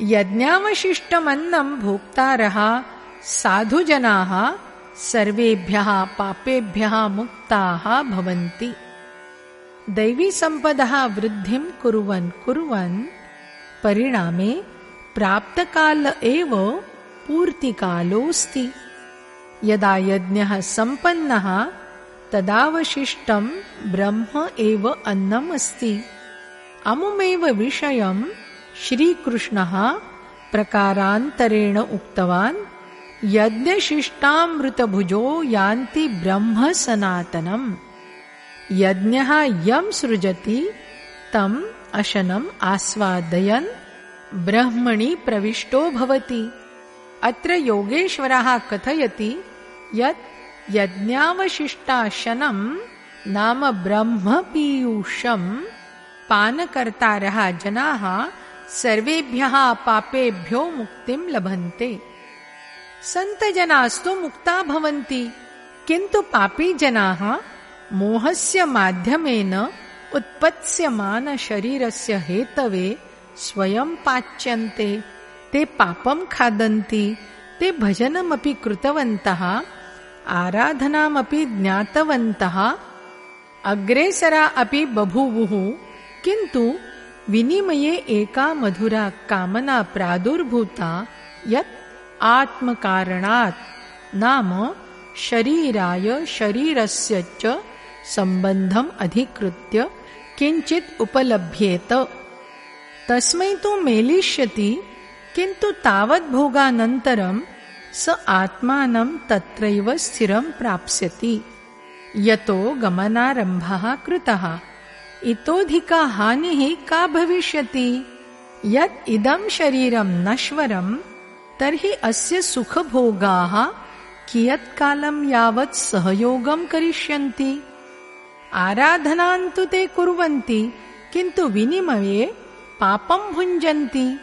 यज्ञावशिष्टमन्नं भोक्तारः साधुजनाः सर्वेभ्यः पापेभ्यः मुक्ताः भवन्ति। दैवीसम्पदः वृद्धिं कुर्वन् कुर्वन् परिणामे प्राप्तकाल एव पूर्तिकालोऽस्ति। यदा यज्ञः सम्पन्नः तदावशिष्टं ब्रह्म एव अन्नम् अस्ति अमुमेव विषयं श्रीकृष्णः प्रकारान्तरेण उक्तवान् यज्ञशिष्टामृतभुजो यान्ति ब्रह्म सनातनम्। यज्ञः यं सृजति तम् अशनम् आस्वादयन् ब्रह्मणि प्रविष्टो भवति। अत्र योगेश्वरः कथयति यत् यज्ञावशिष्टाशनम् नाम ब्रह्मपीयूषम् पानकर्तारः जनाः सर्वेभ्यः पापेभ्यो मुक्तिं लभन्ते। सन्तजनास्तु मुक्ता भवन्ति। किन्तु पापी जनाः मोहस्य माध्यमेन उत्पत्स्यमानशरीरस्य हेतवे स्वयं पाच्यन्ते। ते पापं खादन्ति, ते भजनमपि कृतवन्तः, आराधनामपि ज्ञातवन्तः। अग्रेसरा अपि बभूवुः, किन्तु विनिमये एका मधुरा कामना प्रादुर्भूता यत् आत्मकारणात् नाम शरीराय शरीरस्य च सम्बन्धम् अधिकृत्य किञ्चित् उपलभ्येत। तस्मै तु मेलिष्यति किन्तु तावद्भोगानन्तरं स आत्मानं तत्रैव स्थिरं प्राप्स्यति। यतो गमनारम्भः कृतः इतोऽधिका हानिः का भविष्यति? यत् इदं शरीरं नश्वरं तर्हि अस्य सुखभोगाः कियत्कालं यावत् सहयोगं करिष्यन्ति? आराधनान्तु ते कुर्वन्ति किन्तु विनिमये पापं भुञ्जन्ति।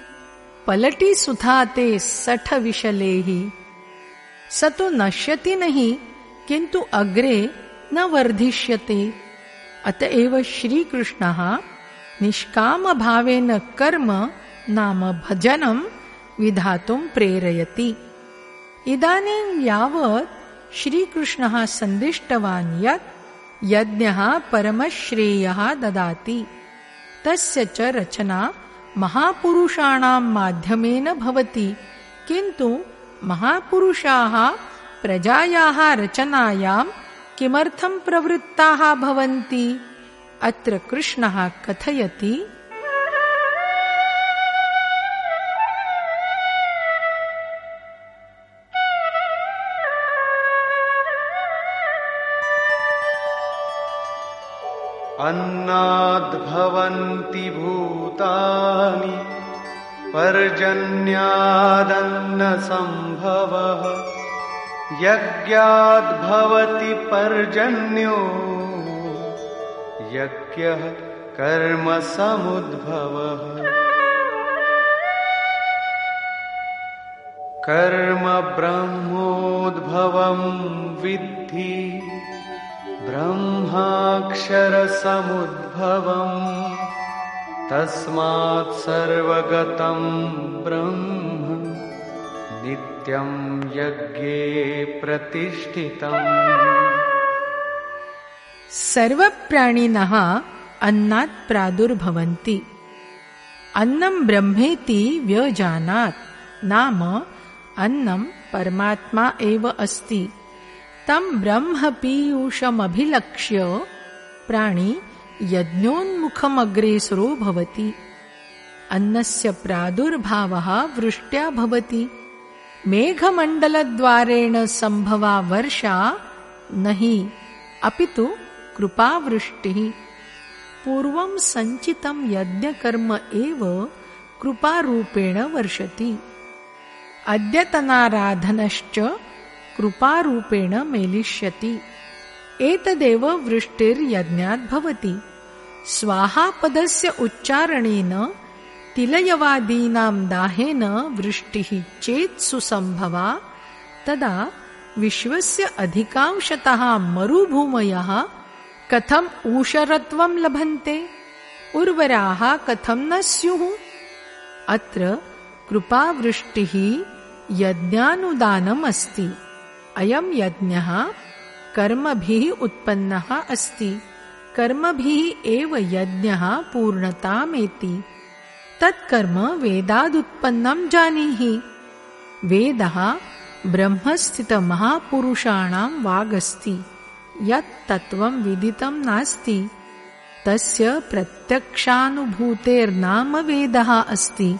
पलटि सुधा ते सठ विशलेः स तु नश्यति नहि किन्तु अग्रे न वर्धिष्यते अत एव श्रीकृष्णः निष्कामभावेन कर्म नाम भजनं विधातुं प्रेरयति। इदानीं यावत् श्रीकृष्णः सन्दिष्टवान् यत् यज्ञः परमश्रेयः ददाति। तस्य च रचना महापुरुषाणां माध्यमेन भवति किन्तु महापुरुषाः प्रजायाः रचनायां किमर्थं प्रवृत्ताः भवन्ति? अत्र कृष्णः कथयति। अन्नाद्भवन्ति भूतानि पर्जन्यादन्नसम्भवः यज्ञाद्भवति पर्जन्यो। यज्ञः कर्मसमुद्भवः कर्म ब्रह्मोद्भवं विद्धि। ब्रह्माक्षरसमुद्भवम्। तस्मात् सर्वगतं ब्रह्म नित्यं यज्ञे प्रतिष्ठितम्। सर्वप्राणिनः अन्नात् प्रादुर्भवन्ति। अन्नं ब्रह्मेति व्यजानात्। नाम अन्नं परमात्मा एव अस्ति। तं ब्रह्मपीयूषमभिलक्ष्य प्राणी यज्ञोन्मुखमग्रेसरो भवति। अन्नस्य प्रादुर्भावः वृष्ट्या भवति मेघमण्डलद्वारेण सम्भवा वर्षा न हि अपि तु कृपावृष्टिः। पूर्वं सञ्चितं यज्ञकर्म एव कृपारूपेण वर्षति। अद्यतनाराधनश्च कृपारूपेण मेलिष्यति। एतदेव वृष्टिर्यज्ञात् भवति स्वाहापदस्य उच्चारणेन तिलयवादीनां दाहेन वृष्टिः चेत् सुसम्भवा। तदा विश्वस्य अधिकांशतः मरुभूमयः कथम् ऊषरत्वं लभन्ते? उर्वराः कथं न स्युः? अत्र कृपावृष्टिः यज्ञानुदानम् अस्ति। अयं यज्ञः कर्मभिः उत्पन्नः अस्ति। कर्मभिः एव यज्ञः पूर्णतामेति तत्कर्म वेदादुत्पन्नं जानीहि। वेदः ब्रह्मस्थितमहापुरुषाणां वागस्ति। यत् तत्त्वं विदितं नास्ति। तस्य प्रत्यक्षानुभूतेर्नाम वेदः अस्ति।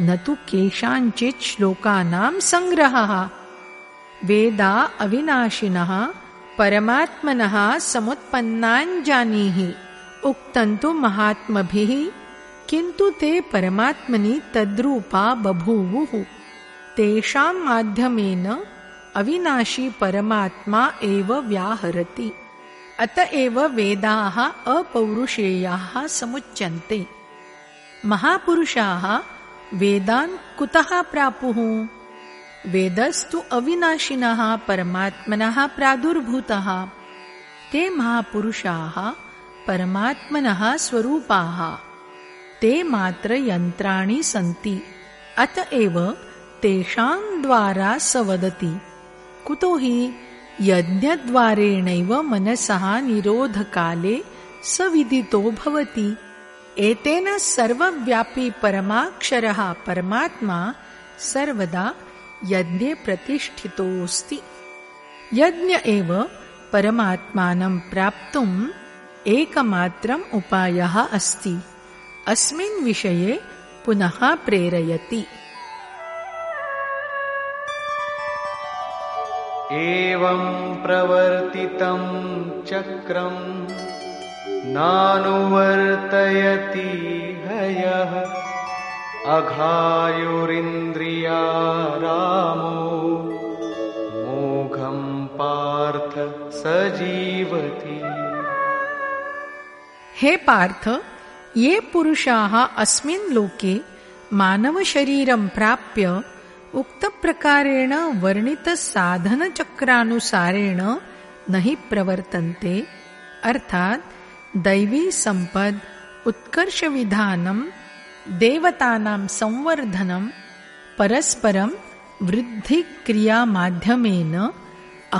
न तु केषाञ्चित् श्लोकानां सङ्ग्रहः। वेदा अविनाशिनः परमात्मनः समुत्पन्नाञ्जानीहि उक्तन्तु महात्मभिः किन्तु ते परमात्मनि तद्रूपा बभूवुः। तेषां माध्यमेन अविनाशी परमात्मा एव व्याहरति। अत एव वेदाः अपौरुषेयाः समुच्यन्ते। महापुरुषाः वेदान् कुतः प्रापुः? वेदस्तु अविनाशिनः परमात्मनः प्रादुर्भूतः। ते महापुरुषाः परमात्मनः स्वरूपाः ते मात्र यन्त्राणि सन्ति। अत एव तेषां द्वारा स वदति कुतो हि यज्ञद्वारेणैव मनसः निरोधकाले स विदितो भवति। एतेन सर्वव्यापी परमाक्षरः परमात्मा सर्वदा यज्ञे प्रतिष्ठितोऽस्ति। यज्ञ एव परमात्मानं प्राप्तुम् एकमात्रम् उपायः अस्ति अस्मिन् विषये पुनः प्रेरयति। एवं प्रवर्तितं चक्रम् नानुवर्तयति हयः अघायुरिन्द्रियारामो मोघं पार्थ सजीवति। हे पार्थ ये पुरुषाः अस्मिन् लोके मानवशरीरं प्राप्य उक्तप्रकारेण वर्णितसाधनचक्रानुसारेण न हि प्रवर्तन्ते अर्थात् दैवी सम्पद् उत्कर्षविधानं देवतानां संवर्धनं परस्परं वृद्धिक्रियामाध्यमेन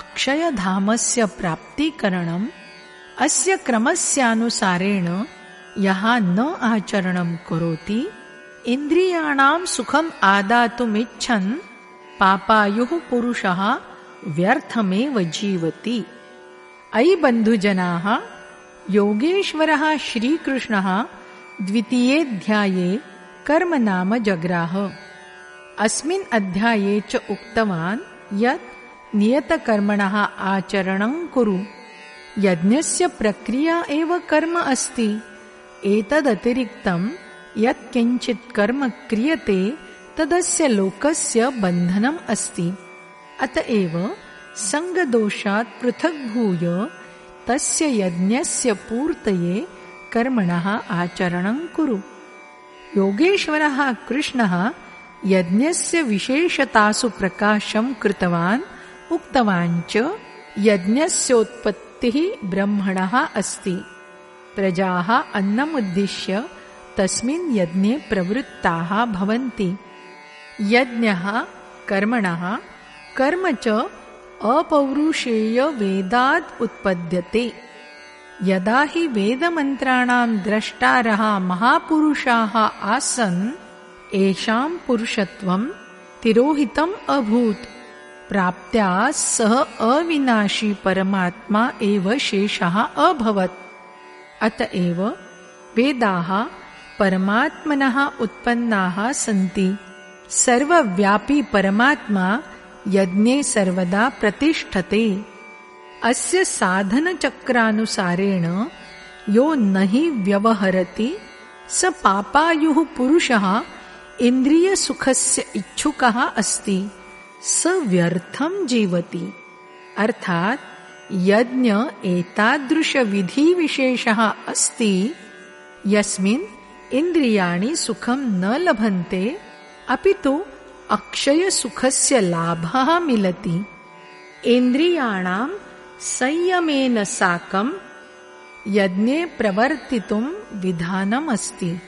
अक्षयधामस्य प्राप्तिकरणम् अस्य क्रमस्यानुसारेण यः न आचरणं करोति इन्द्रियाणां सुखम् आदातुमिच्छन् पापायुः पुरुषः व्यर्थमेव जीवति। अयि बन्धुजनाः योगेश्वरः श्रीकृष्णः द्वितीयेऽध्याये कर्म नाम जग्राह। अस्मिन् अध्याये च उक्तवान् यत् नियतकर्मणः आचरणं कुरु यज्ञस्य प्रक्रिया एव कर्म अस्ति एतदतिरिक्तं यत् किञ्चित् कर्म क्रियते तदस्य लोकस्य बन्धनम् अस्ति। अत एव सङ्गदोषात् पृथग्भूय तस्य यज्ञस्य पूर्तये कर्मणः आचरणं कुरु। योगेश्वरः कृष्णः यज्ञस्य विशेषतासु प्रकाशं कृतवान् उक्तवान् च यज्ञस्योत्पत्तिः ब्रह्मणः अस्ति प्रजाः अन्नमुद्दिश्य तस्मिन् यज्ञे प्रवृत्ताः भवन्ति। यज्ञः कर्मणः कर्म च अपौरुषेयवेदाद् उत्पद्यते। यदा हि वेदमन्त्राणां द्रष्टारः महापुरुषाः आसन् येषां पुरुषत्वं तिरोहितम् अभूत्। प्राप्त्या सः अविनाशी परमात्मा एव शेषः अभवत् अत एव वेदाः परमात्मनः उत्पन्नाः सन्ति। सर्वव्यापी परमात्मा यज्ञे सर्वदा प्रतिष्ठते। अस्य साधनचक्रानुसारेण यो न हि व्यवहरति। स पापायुः पुरुषः इन्द्रियसुखस्य इच्छुकः अस्ति। स व्यर्थं जीवति। अर्थात् यज्ञ एतादृशविधिविशेषः अस्ति। यस्मिन् इन्द्रियाणि सुखं न लभन्ते अपि तु अक्षयसुखस्य लाभः मिलति। इन्द्रियाणां संयमेन साकं यज्ञे प्रवर्तितुं विधानमस्ति।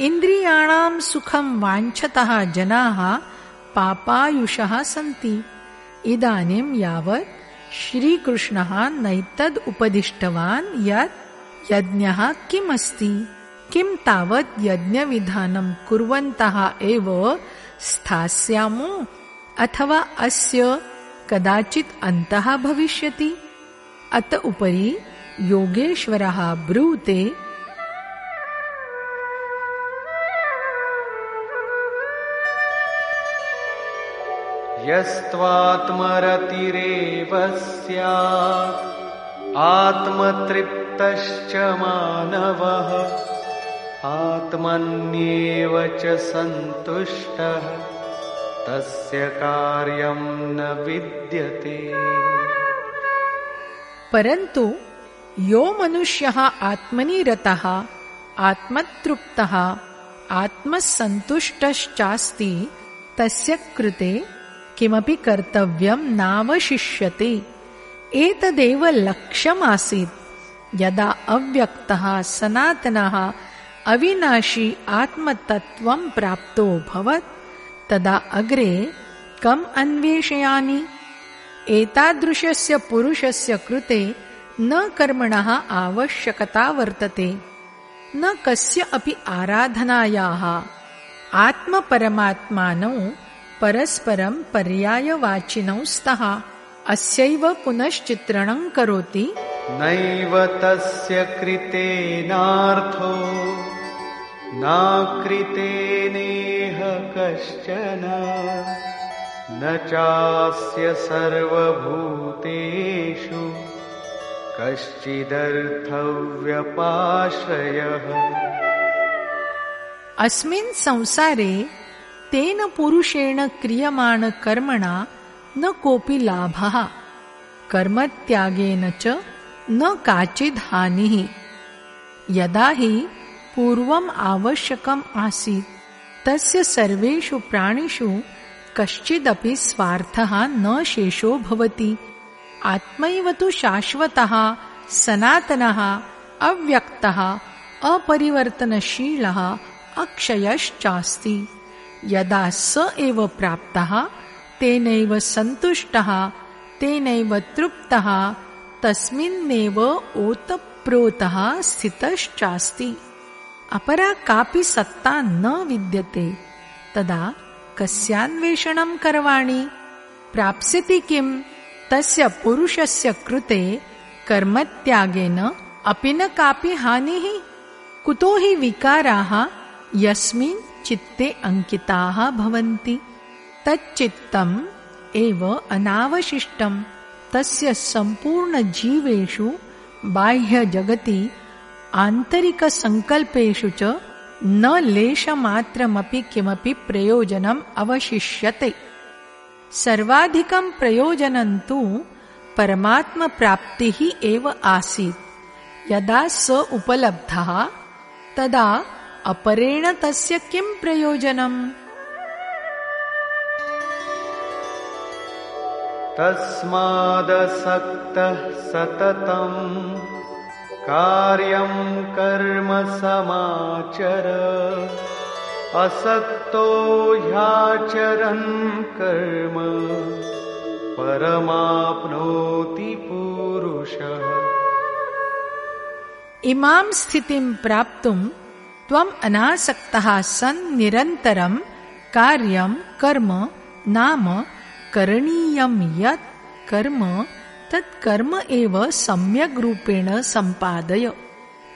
इन्द्रियाणां सुखं वाञ्छतः जनाः पापायुषः सन्ति। इदानीं यावत् श्रीकृष्णः नैतद् उपदिष्टवान् यत् यज्ञः किमस्ति? किं तावत् यज्ञविधानं कुर्वन्तः एव स्थास्यामो? अथवा अस्य कदाचित् अन्तः भविष्यति? अत उपरि योगेश्वरः ब्रूते यस्त्वात्मरतिरेव स्यात्। आत्मतृप्तश्च मानवः। आत्मन्येव च सन्तुष्टः। तस्य कार्यं न विद्यते। परन्तु यो मनुष्यः आत्मनि रतः आत्मतृप्तः आत्मसन्तुष्टश्चास्ति तस्य कृते किमपि कर्तव्यं नावशिष्यते एतदेव लक्ष्यमासीत्। यदा अव्यक्तः सनातनः अविनाशी आत्मतत्त्वं प्राप्तोऽभवत् तदा अग्रे कम् अन्वेषयामि। एतादृशस्य पुरुषस्य कृते न कर्मणः आवश्यकता वर्तते। न कस्य अपि आराधनायाः। आत्मपरमात्मानौ परस्परं पर्यायवाचिनौ स्तः। अस्यैव पुनश्चित्रणं करोति। नैव तस्य कृतेनार्थो। नाकृतेनेह कश्चन। न चास्य सर्वभूतेषु। कश्चिदर्थव्यपाश्रयः। अस्मिन् संसारे तेन पुरुषेण क्रियमाणकर्मणा न कोऽपि लाभः। कर्मत्यागेन च न काचिद् हानिः। यदा हि पूर्वम् आवश्यकम् आसीत् तस्य सर्वेषु प्राणिषु कश्चिदपि स्वार्थः न शेषो भवति। आत्मैव तु शाश्वतः सनातनः अव्यक्तः अपरिवर्तनशीलः अक्षयश्चास्ति यदा स एव प्राप्तः, तेनैव सन्तुष्टः, तेनैव तृप्तः, तस्मिन्नेव ओतप्रोतः स्थितश्चास्ति। अपरा कापि सत्ता न विद्यते। तदा कस्यान्वेषणं करवाणि। प्राप्स्यति किम्? तस्य पुरुषस्य कृते कर्मत्यागेन अपि न कापि हानिः? कुतो हि विकाराः यस्मिन् चित्ते अङ्किताः भवन्ति। तच्चित्तम् एव अनावशिष्टम्। तस्य सम्पूर्णजीवेषु बाह्यजगति आन्तरिकसङ्कल्पेषु च न लेशमात्रमपि किमपि प्रयोजनम् अवशिष्यते। सर्वाधिकं प्रयोजनं तु परमात्मप्राप्तिः एव आसीत्। यदा स उपलब्धः तदा अपरेण तस्य किं प्रयोजनम्? तस्मादसक्तः सततम् कार्यम् कर्म समाचर। असक्तो ह्याचरन् कर्म परमाप्नोति पूरुष। इमां स्थितिम् प्राप्तुम् त्वम् अनासक्तः सन् निरन्तरं कार्यं कर्म नाम करणीयं यत् कर्म तत् कर्म एव सम्यग् रूपेण सम्पादय।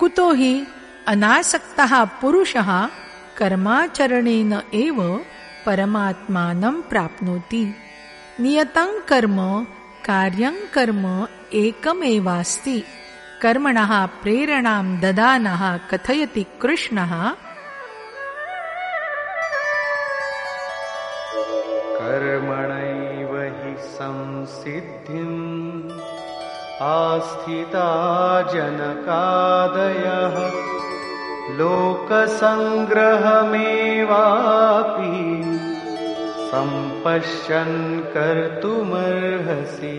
कुतो हि अनासक्तः पुरुषः कर्माचरणेन एव परमात्मानं प्राप्नोति। नियतं कर्म कार्यं कर्म एकमेवास्ति कर्मणः प्रेरणां ददानः कथयति कृष्णः। कर्मणैव हि संसिद्धिम् आस्थिता जनकादयः लोकसङ्ग्रहमेवापि सम्पश्यन् कर्तुमर्हसि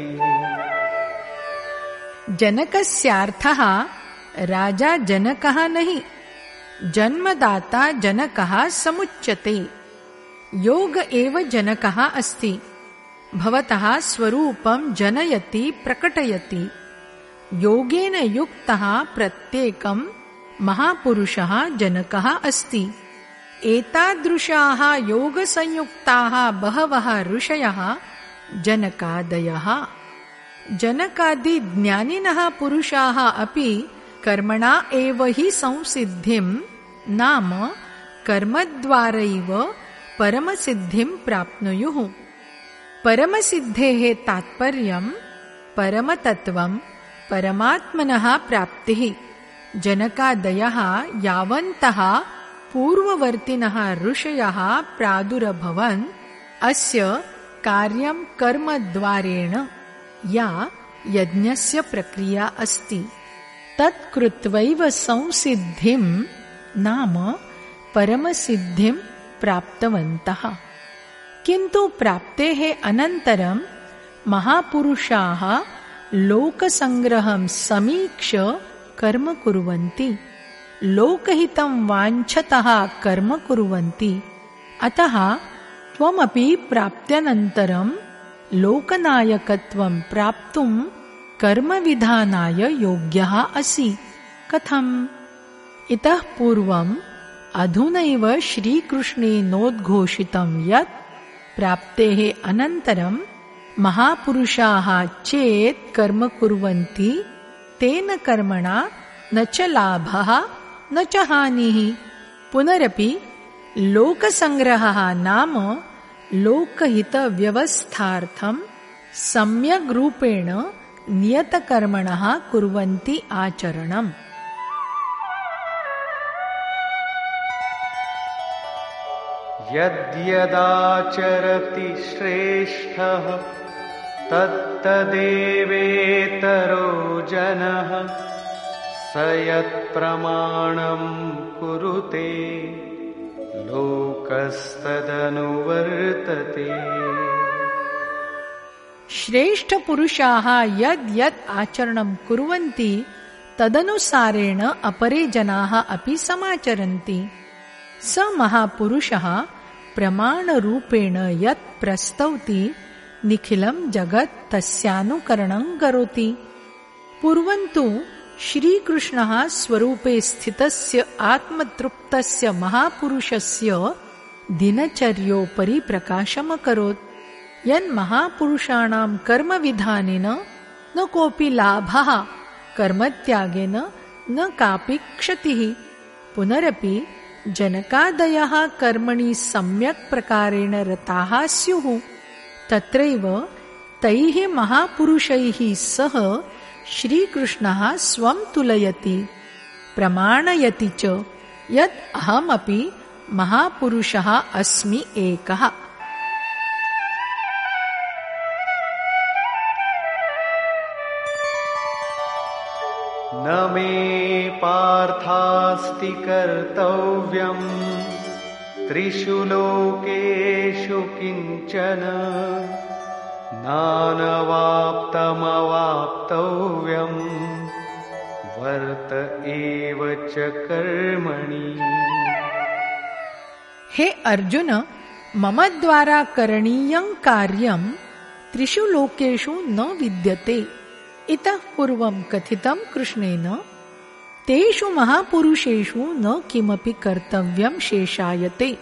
जनकस्यार्थः राजा जनकः नहि जन्मदाता जनकः समुच्यते। योग एव जनकः अस्ति। भवतः स्वरूपं जनयति प्रकटयति। योगेन युक्तः प्रत्येकं महापुरुषः जनकः अस्ति। एतादृशाः योगसंयुक्ताः बहवः ऋषयः जनकादयः जनकादिज्ञानिनः पुरुषाः अपि कर्मणा एव हि संसिद्धिं नाम कर्मद्वारैव परमसिद्धिं प्राप्नुयुः। परमसिद्धेः तात्पर्यं परमतत्त्वं परमात्मनः प्राप्तिः। जनकादयः यावन्तः पूर्ववर्तिनः ऋषयः प्रादुरभवन् अस्य कार्यं कर्मद्वारेण या यज्ञस्य प्रक्रिया अस्ति। तत्कृत्वैव संसिद्धिं नाम परमसिद्धिं प्राप्तवन्तः। किन्तु प्राप्तेः अनन्तरं महापुरुषाः लोकसङ्ग्रहं समीक्ष्य कर्म कुर्वन्ति। लोकहितं वाञ्छतः कर्म कुर्वन्ति। अतः त्वमपि प्राप्त्यनन्तरं लोकनायकत्वं प्राप्तुं कर्मविधानाय योग्यः असि। कथम्? इतः पूर्वम् अधुनैव श्रीकृष्णेनोद्घोषितं यत् प्राप्तेः अनन्तरं महापुरुषाः चेत् कर्म कुर्वन्ति तेन कर्मणा न च लाभः न च हानिः। पुनरपि लोकसङ्ग्रहः नाम लोकहितव्यवस्थार्थं सम्यग्रूपेण नियतकर्मणः कुर्वन्ति आचरणम्. यद्यदाचरति श्रेष्ठः तत्तदेवेतरो जनः स यत्प्रमाणं कुरुते लोकस्तदनुवर्तते। श्रेष्ठपुरुषाः यद् यत् आचरणं कुर्वन्ति तदनुसारेण अपरे जनाः अपि समाचरन्ति। स महापुरुषः प्रमाणरूपेण यत् प्रस्तौति निखिलं जगत् तस्यानुकरणं करोति। पूर्वन्तु श्रीकृष्णः स्वरूपे स्थितस्य आत्मतृप्तस्य महापुरुषस्य दिनचर्योपरि प्रकाशमकरोत्। यन्महापुरुषाणां कर्मविधानेन न कोऽपि लाभः कर्मत्यागेन न कापि क्षतिः। पुनरपि जनकादयः कर्मणि सम्यक् प्रकारेण रताः स्युः। तत्रैव तैः महापुरुषैः सह श्रीकृष्णः स्वं तुलयति प्रमाणयति च यत् अहमपि महापुरुषः अस्मि एकः। न मे पार्थास्ति कर्तव्यम् त्रिषु लोकेषु किञ्चन नानवाप्तमवाप्तव्यम् वर्त एव च कर्मणि। हे अर्जुन मम द्वारा करणीयं कार्यं त्रिषु लोकेषु न विद्यते। इतः पूर्वं कथितं कृष्णेन तेषु महापुरुषेषु न किमपि कर्तव्यं शेषायते।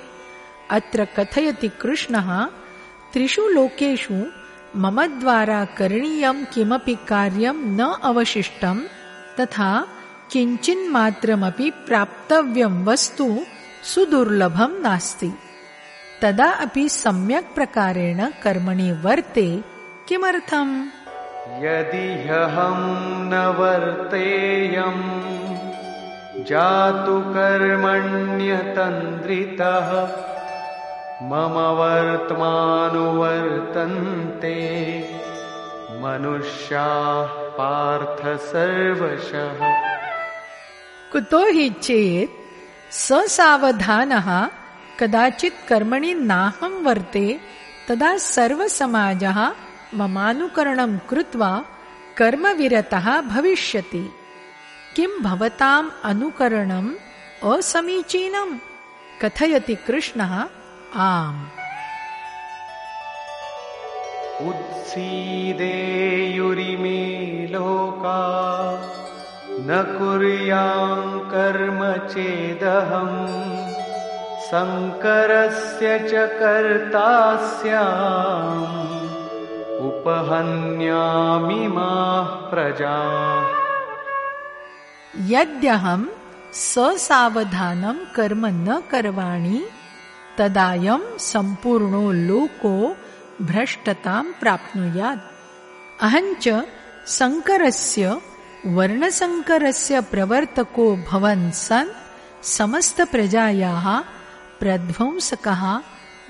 अत्र कथयति कृष्णः त्रिषु लोकेषु मम द्वारा करणीयं किमपि कार्यं न अवशिष्टं तथा किञ्चिन्मात्रमपि प्राप्तव्यं वस्तु सुदुर्लभं नास्ति। तदा अपि सम्यक् प्रकारेण कर्मणि वर्ते किमर्थम्? यदि ह्यहं न वर्तेयम् जातु कर्मण्यतन्द्रितः मम वर्त्मानुवर्तन्ते। मनुष्याः पार्थ सर्वशः। कुतो हि चेत् ससावधानः कदाचित् कर्मणि नाहं वर्ते तदा सर्वसमाजः ममानुकरणं कृत्वा कर्मविरतः भविष्यति। किं भवताम् अनुकरणम् असमीचीनम्? कथयति कृष्णः आम्। उत्सीदेयुरिमे लोका न कुर्याम् कर्म चेदहम्। शङ्करस्य च कर्ता स्याम् उपहन्यामि माः प्रजा यद्यहं ससावधानं कर्म न करवाणि तदायं सम्पूर्णो लोको भ्रष्टतां प्राप्नुयात्। अहञ्च शङ्करस्य वर्णशङ्करस्य प्रवर्तको भवन् सन् समस्तप्रजायाः प्रध्वंसकः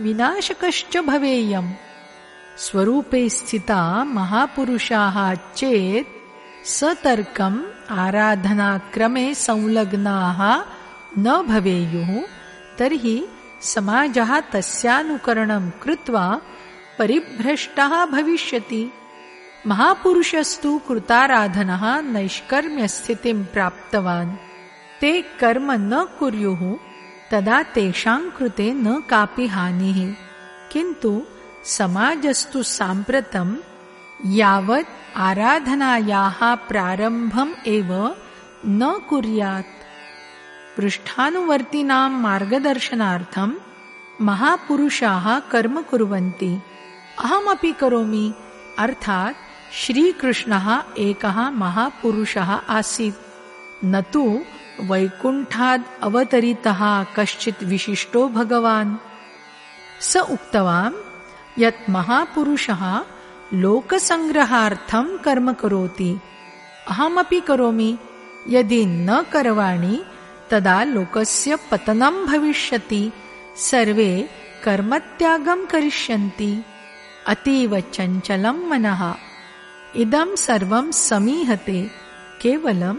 विनाशकश्च भवेयम्। स्वरूपे स्थिता महापुरुषाः चेत् सतर्कम् आराधनाक्रमे संलग्नाः न भवेयुः तर्हि समाजः तस्यानुकरणं कृत्वा परिभ्रष्टः भविष्यति। महापुरुषस्तु कृताराधनः नैष्कर्म्यस्थितिं प्राप्तवान्। ते कर्म न कुर्युः, तदा तेषां कृते न कापि हानिः। किन्तु समाजस्तु साम्प्रतं यावत् आराधनायाः प्रारम्भम् एव न कुर्यात्। पृष्ठानुवर्तिनां मार्गदर्शनार्थं महापुरुषाः कर्म कुर्वन्ति। अहमपि करोमि। अर्थात् श्रीकृष्णः एकः महापुरुषः आसीत्। न तु वैकुण्ठाद् अवतरितः कश्चित् विशिष्टो भगवान्। स उक्तवान् यत् महापुरुषः लोकसङ्ग्रहार्थं कर्म करोति। अहमपि करोमि। यदि न करवाणि तदा लोकस्य पतनं भविष्यति। सर्वे कर्मत्यागं करिष्यन्ति। अतीव चञ्चलं मनः। इदं सर्वं समीहते। केवलं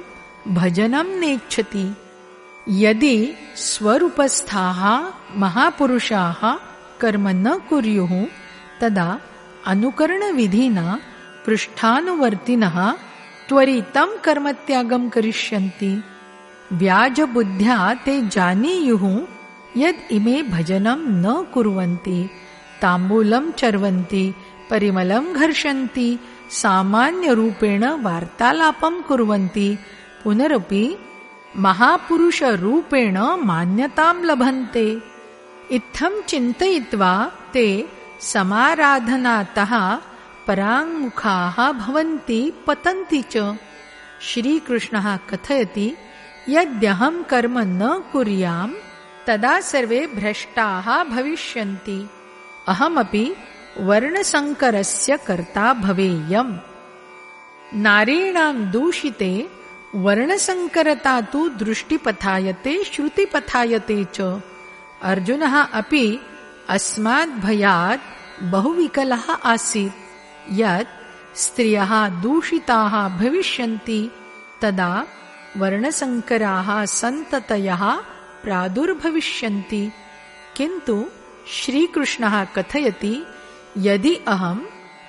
भजनं नेच्छति। यदि स्वरूपस्थाः महापुरुषाः कर्म न कुर्युः तदा अनुकरणविधिना पृष्ठानुवर्तिनः त्वरितं कर्मत्यागं करिष्यन्ति व्याजबुद्ध्या ते जानीयुः यद् इमे भजनं न कुर्वन्ति ताम्बूलं चर्वन्ति परिमलं घर्षन्ति सामान्यरूपेण वार्तालापं कुर्वन्ति पुनरपि महापुरुषरूपेण मान्यतां लभन्ते। इत्थं चिन्तयित्वा ते समाराधनातः पराङ्मुखाः भवन्ति पतन्ति च। श्रीकृष्णः कथयति यद्यहं कर्म न कुर्याम् तदा सर्वे भ्रष्टाः भविष्यन्ति। अहमपि वर्णसङ्करस्य कर्ता भवेयम्। नारीणां दूषिते वर्णसङ्करता तु दृष्टिपथायते श्रुतिपथायते च। अर्जुनः अपि अस्मात् भयात् बहुविकलः आसीत्। यत् स्त्रियः दूषिताः भविष्यन्ति तदा वर्णसङ्कराः सन्ततयः प्रादुर्भविष्यन्ति। किन्तु श्रीकृष्णः कथयति यदि अहं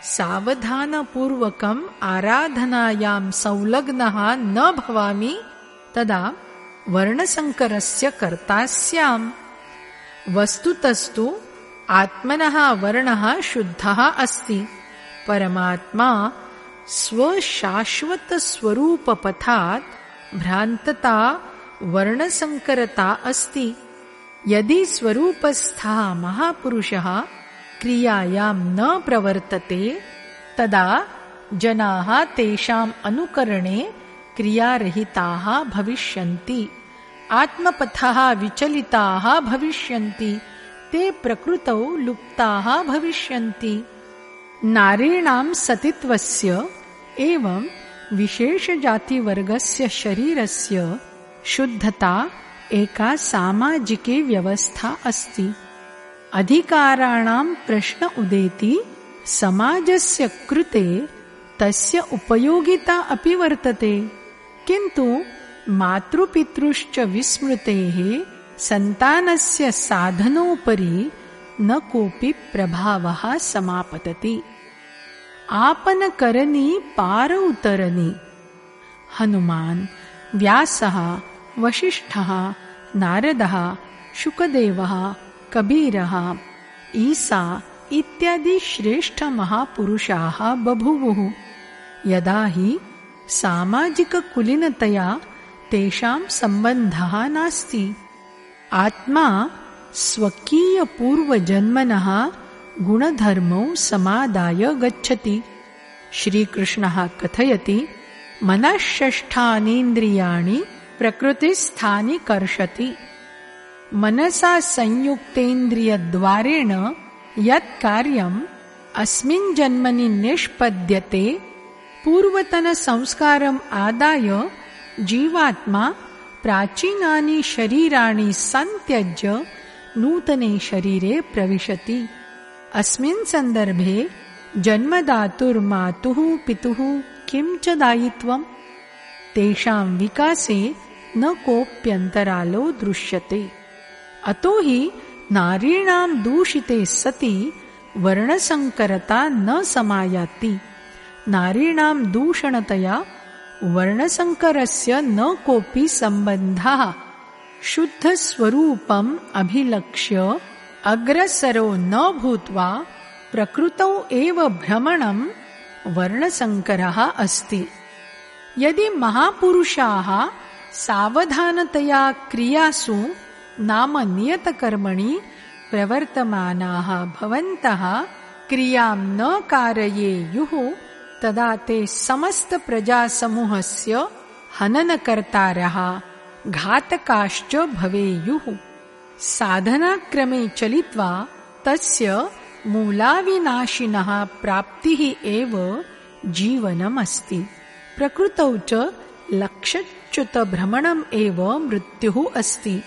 सावधानपूर्वकम् आराधनायां संलग्नः न भवामि तदा वर्णसङ्करस्य कर्ता स्याम्। वस्तुतस्तु आत्मनः वर्णः शुद्धः अस्ति। परमात्मा स्वशाश्वतस्वरूपपथात् भ्रान्तता वर्णसङ्करता अस्ति। यदि स्वरूपस्थः महापुरुषः क्रियायां न प्रवर्तते तदा जनाः तेषाम् अनुकरणे क्रियारहिताः भविष्यन्ति। आत्मपथः विचलिताः भविष्यन्ति। ते प्रकृतौ लुप्ताः भविष्यन्ति। नारीणां सतित्वस्य एवं विशेषजातिवर्गस्य शरीरस्य शुद्धता एका सामाजिकी व्यवस्था अस्ति। अधिकाराणां प्रश्न उदेति समाजस्य कृते तस्य उपयोगिता अपि वर्तते। किन्तु मातृपितृश्च विस्मृतेः सन्तानस्य साधनोपरि न कोऽपि प्रभावः समापतति। आपनकरणी पार उतरनि। हनुमान्, व्यासः वसिष्ठः नारदः, शुकदेवः, कबीरः, ईसा इत्यादि श्रेष्ठमहापुरुषाः बभूवुः। यदा हि सामाजिककुलीनतया तेषां सम्बन्धः नास्ति। आत्मा स्वकीयपूर्वजन्मनः गुणधर्मौ समादाय गच्छति। श्रीकृष्णः कथयति मनःषष्ठानीन्द्रियाणि प्रकृतिस्थानि कर्षति। मनसा संयुक्तेन्द्रियद्वारेण यत् कार्यम् अस्मिन् जन्मनि निष्पद्यते पूर्वतनसंस्कारम् आदाय जीवात्मा प्राचीनानि शरीराणि सन्त्यज्य नूतने शरीरे प्रविशति अस्मिन् सन्दर्भे जन्मदातुर्मातुः पितुः किं च दायित्वम्? तेषां विकासे न कोऽप्यन्तरालो दृश्यते। अतो हि नारीणां दूषिते सति वर्णसङ्करता न समायाति। नारीणां दूषणतया वर्णसङ्करस्य न कोऽपि सम्बन्धः। शुद्धस्वरूपम् अभिलक्ष्य अग्रसरो न भूत्वा प्रकृतौ एव भ्रमणं वर्णसङ्करः अस्ति। यदि महापुरुषाः सावधानतया क्रियासु नाम नियतकर्मणि प्रवर्तमानाः भवन्तः क्रियां न कारयेयुः तदा ते समस्तप्रजासमूहस्य हननकर्तारः घातकाश्च भवेयुः साधनाक्रमे चलित्वा तस्य मूलाविनाशिनः प्राप्तिः एव जीवनमस्ति। प्रकृतौ च लक्षच्युतभ्रमणम् एव मृत्युः अस्ति।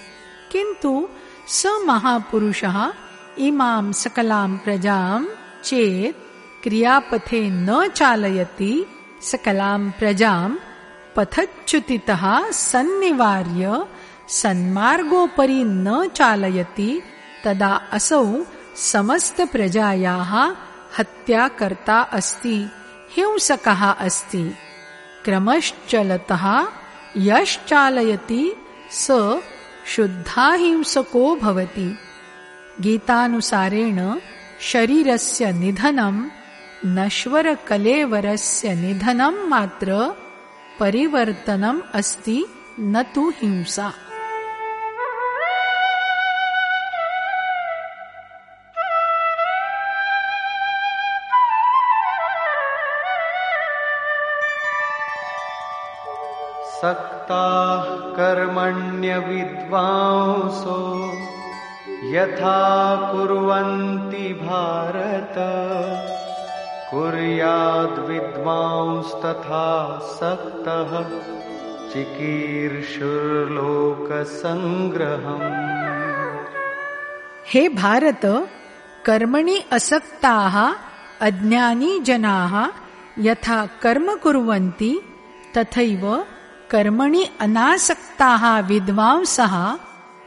किन्तु स महापुरुषः इमां सकलां प्रजां चेत् क्रियापथे न चालयति सकलां प्रजां पथच्युतितः सन्निवार्य सन्मार्गोपरि न चालयति तदा असौ समस्तप्रजायाः हत्याकर्ता अस्ति हिंसकः अस्ति। क्रमश्चलतः यश्चालयति स शुद्धाहिंसको भवति। गीतानुसारेण शरीरस्य निधनं नश्वरकलेवरस्य निधनं मात्र परिवर्तनम् अस्ति न तु हिंसा सक्ताः कर्मण्यविद्वांसो यथा कुर्वन्ति भारत। कुर्याद्विद्वांस्तथा सक्तः चिकीर्षुर्लोकसङ्ग्रहम्। हे भारत कर्मणि असक्ताः अज्ञानी जनाः यथा कर्म कुर्वन्ति तथैव कर्मणि अनासक्ताः विद्वांसः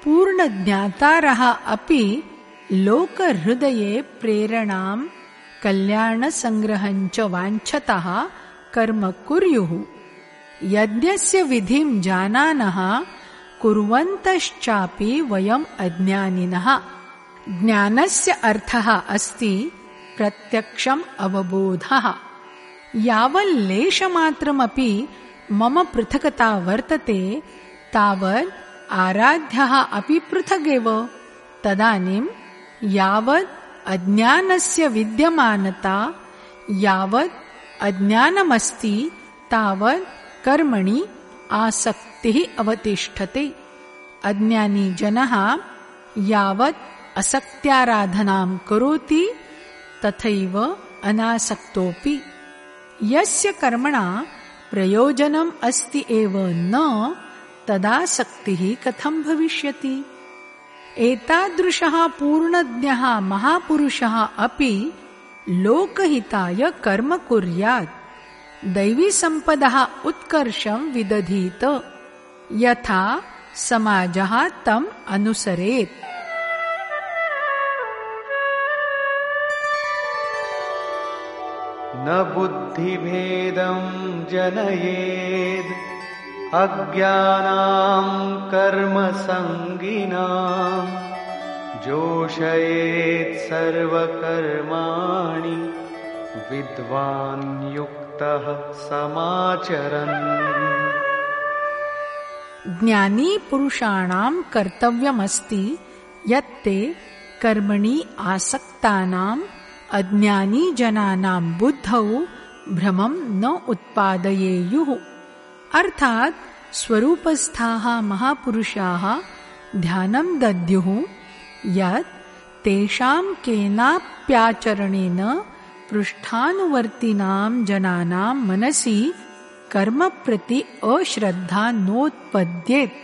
पूर्णज्ञातारः अपि लोकहृदये प्रेरणां कल्याणसङ्ग्रहञ्च वाञ्छतः कर्म कुर्युः। यज्ञस्य विधिं जानानः कुर्वन्तश्चापि वयम् अज्ञानिनः। ज्ञानस्य अर्थः अस्ति प्रत्यक्षम् अवबोधः। यावल्लेशमात्रमपि मम पृथक्ता वर्तते तावत् आराध्यः अपि पृथगेव। तदानीं यावत् अज्ञानस्य विद्यमानता यावत् अज्ञानमस्ति तावत् कर्मणि आसक्तिः अवतिष्ठते। अज्ञानी जनः यावत् असक्त्याराधनां करोति तथैव अनासक्तोऽपि। यस्य कर्मणा प्रयोजनम् अस्ति एव न तदासक्तिः कथं भविष्यति? एतादृशः पूर्णज्ञः महापुरुषः अपि लोकहिताय कर्म कुर्यात्। दैवीसम्पदः उत्कर्षं विदधीत। यथा समाजः तम् अनुसरेत् न बुद्धिभेदं जनयेद्। अज्ञानां कर्मसङ्गिनाम् जोषयेत् सर्वकर्माणि। विद्वान् युक्तः समाचरन्। ज्ञानी पुरुषाणां कर्तव्यमस्ति यत्ते कर्मणि आसक्तानाम् अज्ञानी जनानां बुद्धौ भ्रमं न उत्पादयेयुः। अर्थात् स्वरूपस्थाः महापुरुषाः ध्यानं दद्युः यत् तेषां केनाप्याचरणेन पृष्ठानुवर्तिनां जनानां मनसि कर्म प्रति अश्रद्धा नोत्पद्येत्।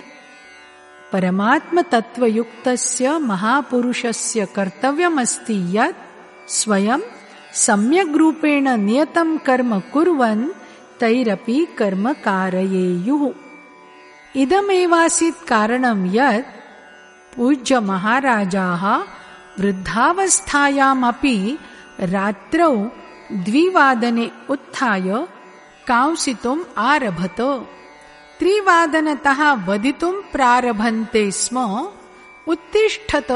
परमात्मतत्त्वयुक्तस्य महापुरुषस्य कर्तव्यमस्ति यत् स्वयं सम्यग्रूपेण नियतं कर्म कुर्वन् तैरपि कर्म कारयेयुः इदमेवासीत् कारणं यत् पूज्यमहाराजाः वृद्धावस्थायामपि रात्रौ द्विवादने उत्थाय कांसितुम् आरभत। त्रिवादनतः वदितुं प्रारभन्ते स्म उत्तिष्ठत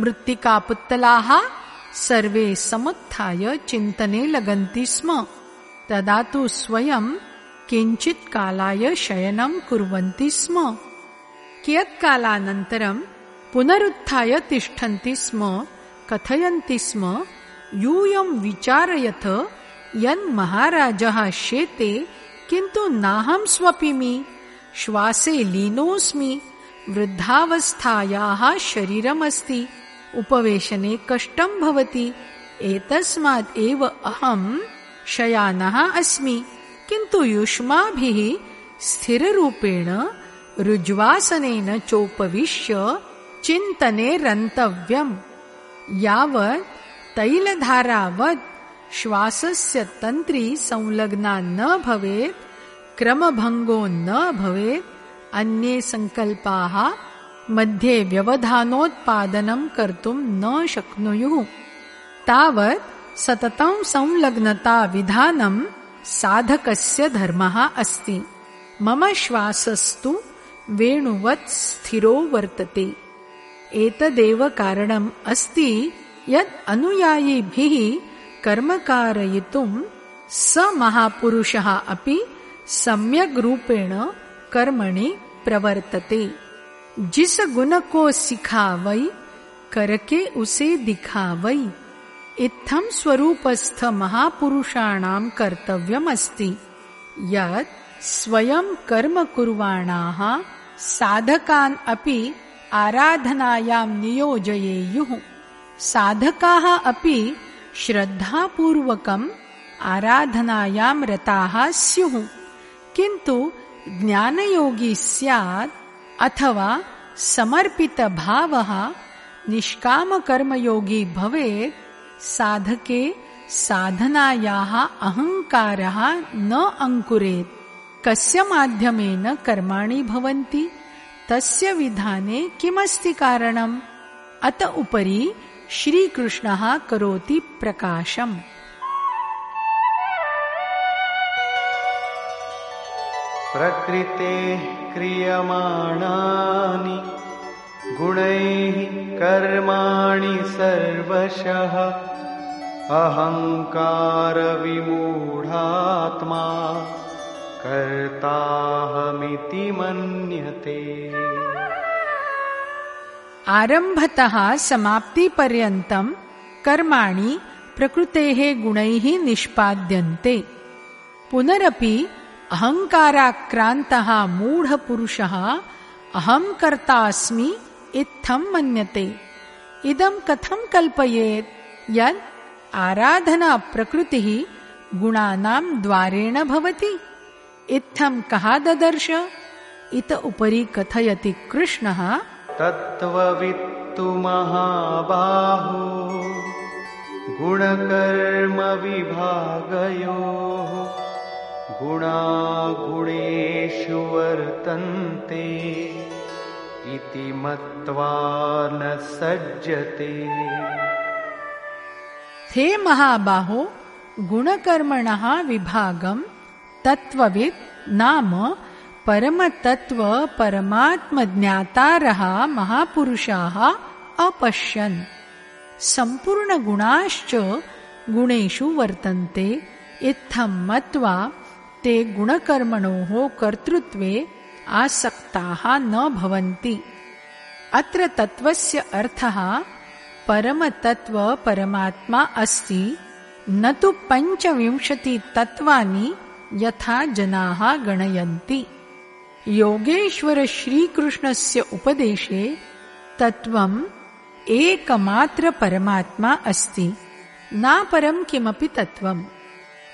मृत्तिकापुत्तलाः सर्वे समुत्थाय चिन्तने लगन्ति स्म। तदा तु स्वयं किञ्चित् कालाय शयनं कुर्वन्ति स्म। कियत्कालानन्तरं पुनरुत्थाय तिष्ठन्ति स्म कथयन्ति स्म यूयं विचारयथ यन्महाराजः शेते किन्तु नाहं स्वपिमि श्वासे लीनोऽस्मि वृद्धावस्थायाः शरीरमस्ति उपवेशने कष्टं भवति। एतस्मात् एव अहम् शयानः अस्मि। किन्तु युष्माभिः स्थिररूपेण रुज्वासनेन चोपविश्य चिन्तने रन्तव्यम्। यावत् तैलधारावत् श्वासस्य तन्त्री संलग्ना न भवेत् क्रमभङ्गो न भवेत् अन्ये सङ्कल्पाः मध्ये व्यवधानोत्पादनं कर्तुं न शक्नुयुः। तावत् सततं संलग्नता विधानं साधकस्य धर्मः अस्ति। मम श्वासस्तु वेणुवत् स्थिरो वर्तते। एतदेव कारणम् अस्ति यत् अनुयायिभिः कर्म कारयितुं स महापुरुषः अपि सम्यग्रूपेण कर्मणि प्रवर्तते जिस गुण को सिखावई, करके उसे दिखावई। इत्थम स्वरूपस्थ महापुरुषाणां कर्तव्यमस्ति। यत् स्वयं कर्म कुर्वाणाः साधकान् अपि आराधनायां नियोजयेयुः। साधकाः अपि श्रद्धापूर्वकम् आराधनायां रताः स्युः। किन्तु ज्ञानयोगी स्यात् अथवा समर्पितभावः निष्कामकर्मयोगी भवेत् साधके साधनायाः अहङ्कारः न अङ्कुरेत्। कस्य माध्यमेन कर्माणि भवन्ति? तस्य विधाने किमस्ति कारणम्? अत उपरि श्रीकृष्णः करोति प्रकाशम् प्रकृतेः क्रियमाणानि गुणैः कर्माणि सर्वशः अहङ्कारविमूढात्मा कर्ताहमिति मन्यते। आरम्भतः समाप्तिपर्यन्तं कर्माणि प्रकृतेः गुणैः निष्पाद्यन्ते। पुनरपि अहङ्काराक्रान्तः मूढपुरुषः अहं कर्तास्मि इत्थं मन्यते। इदं कथं कल्पयेत्? यत् आराधना प्रकृतिः गुणानां द्वारेण भवति। इत्थं कः ददर्श? इत उपरि कथयति कृष्णः। तत्त्ववित्तु महाबाहो गुणागुणेषु वर्तन्ते इति मत्वा न सज्जते। हे महाबाहो गुणकर्मणः विभागं तत्त्ववित् नाम परमतत्त्व परमात्मज्ञातारः महापुरुषाः अपश्यन्। सम्पूर्णगुणाश्च गुणेषु वर्तन्ते इत्थं मत्वा ते गुणकर्मणोः कर्तृत्वे आसक्ताः न भवन्ति। अत्र तत्त्वस्य अर्थः परमतत्त्व परमात्मा अस्ति न तु पञ्चविंशतितत्त्वानि यथा जनाः गणयन्ति। योगेश्वरश्रीकृष्णस्य उपदेशे तत्त्वम् एकमात्रपरमात्मा अस्ति नापरं किमपि तत्त्वम्।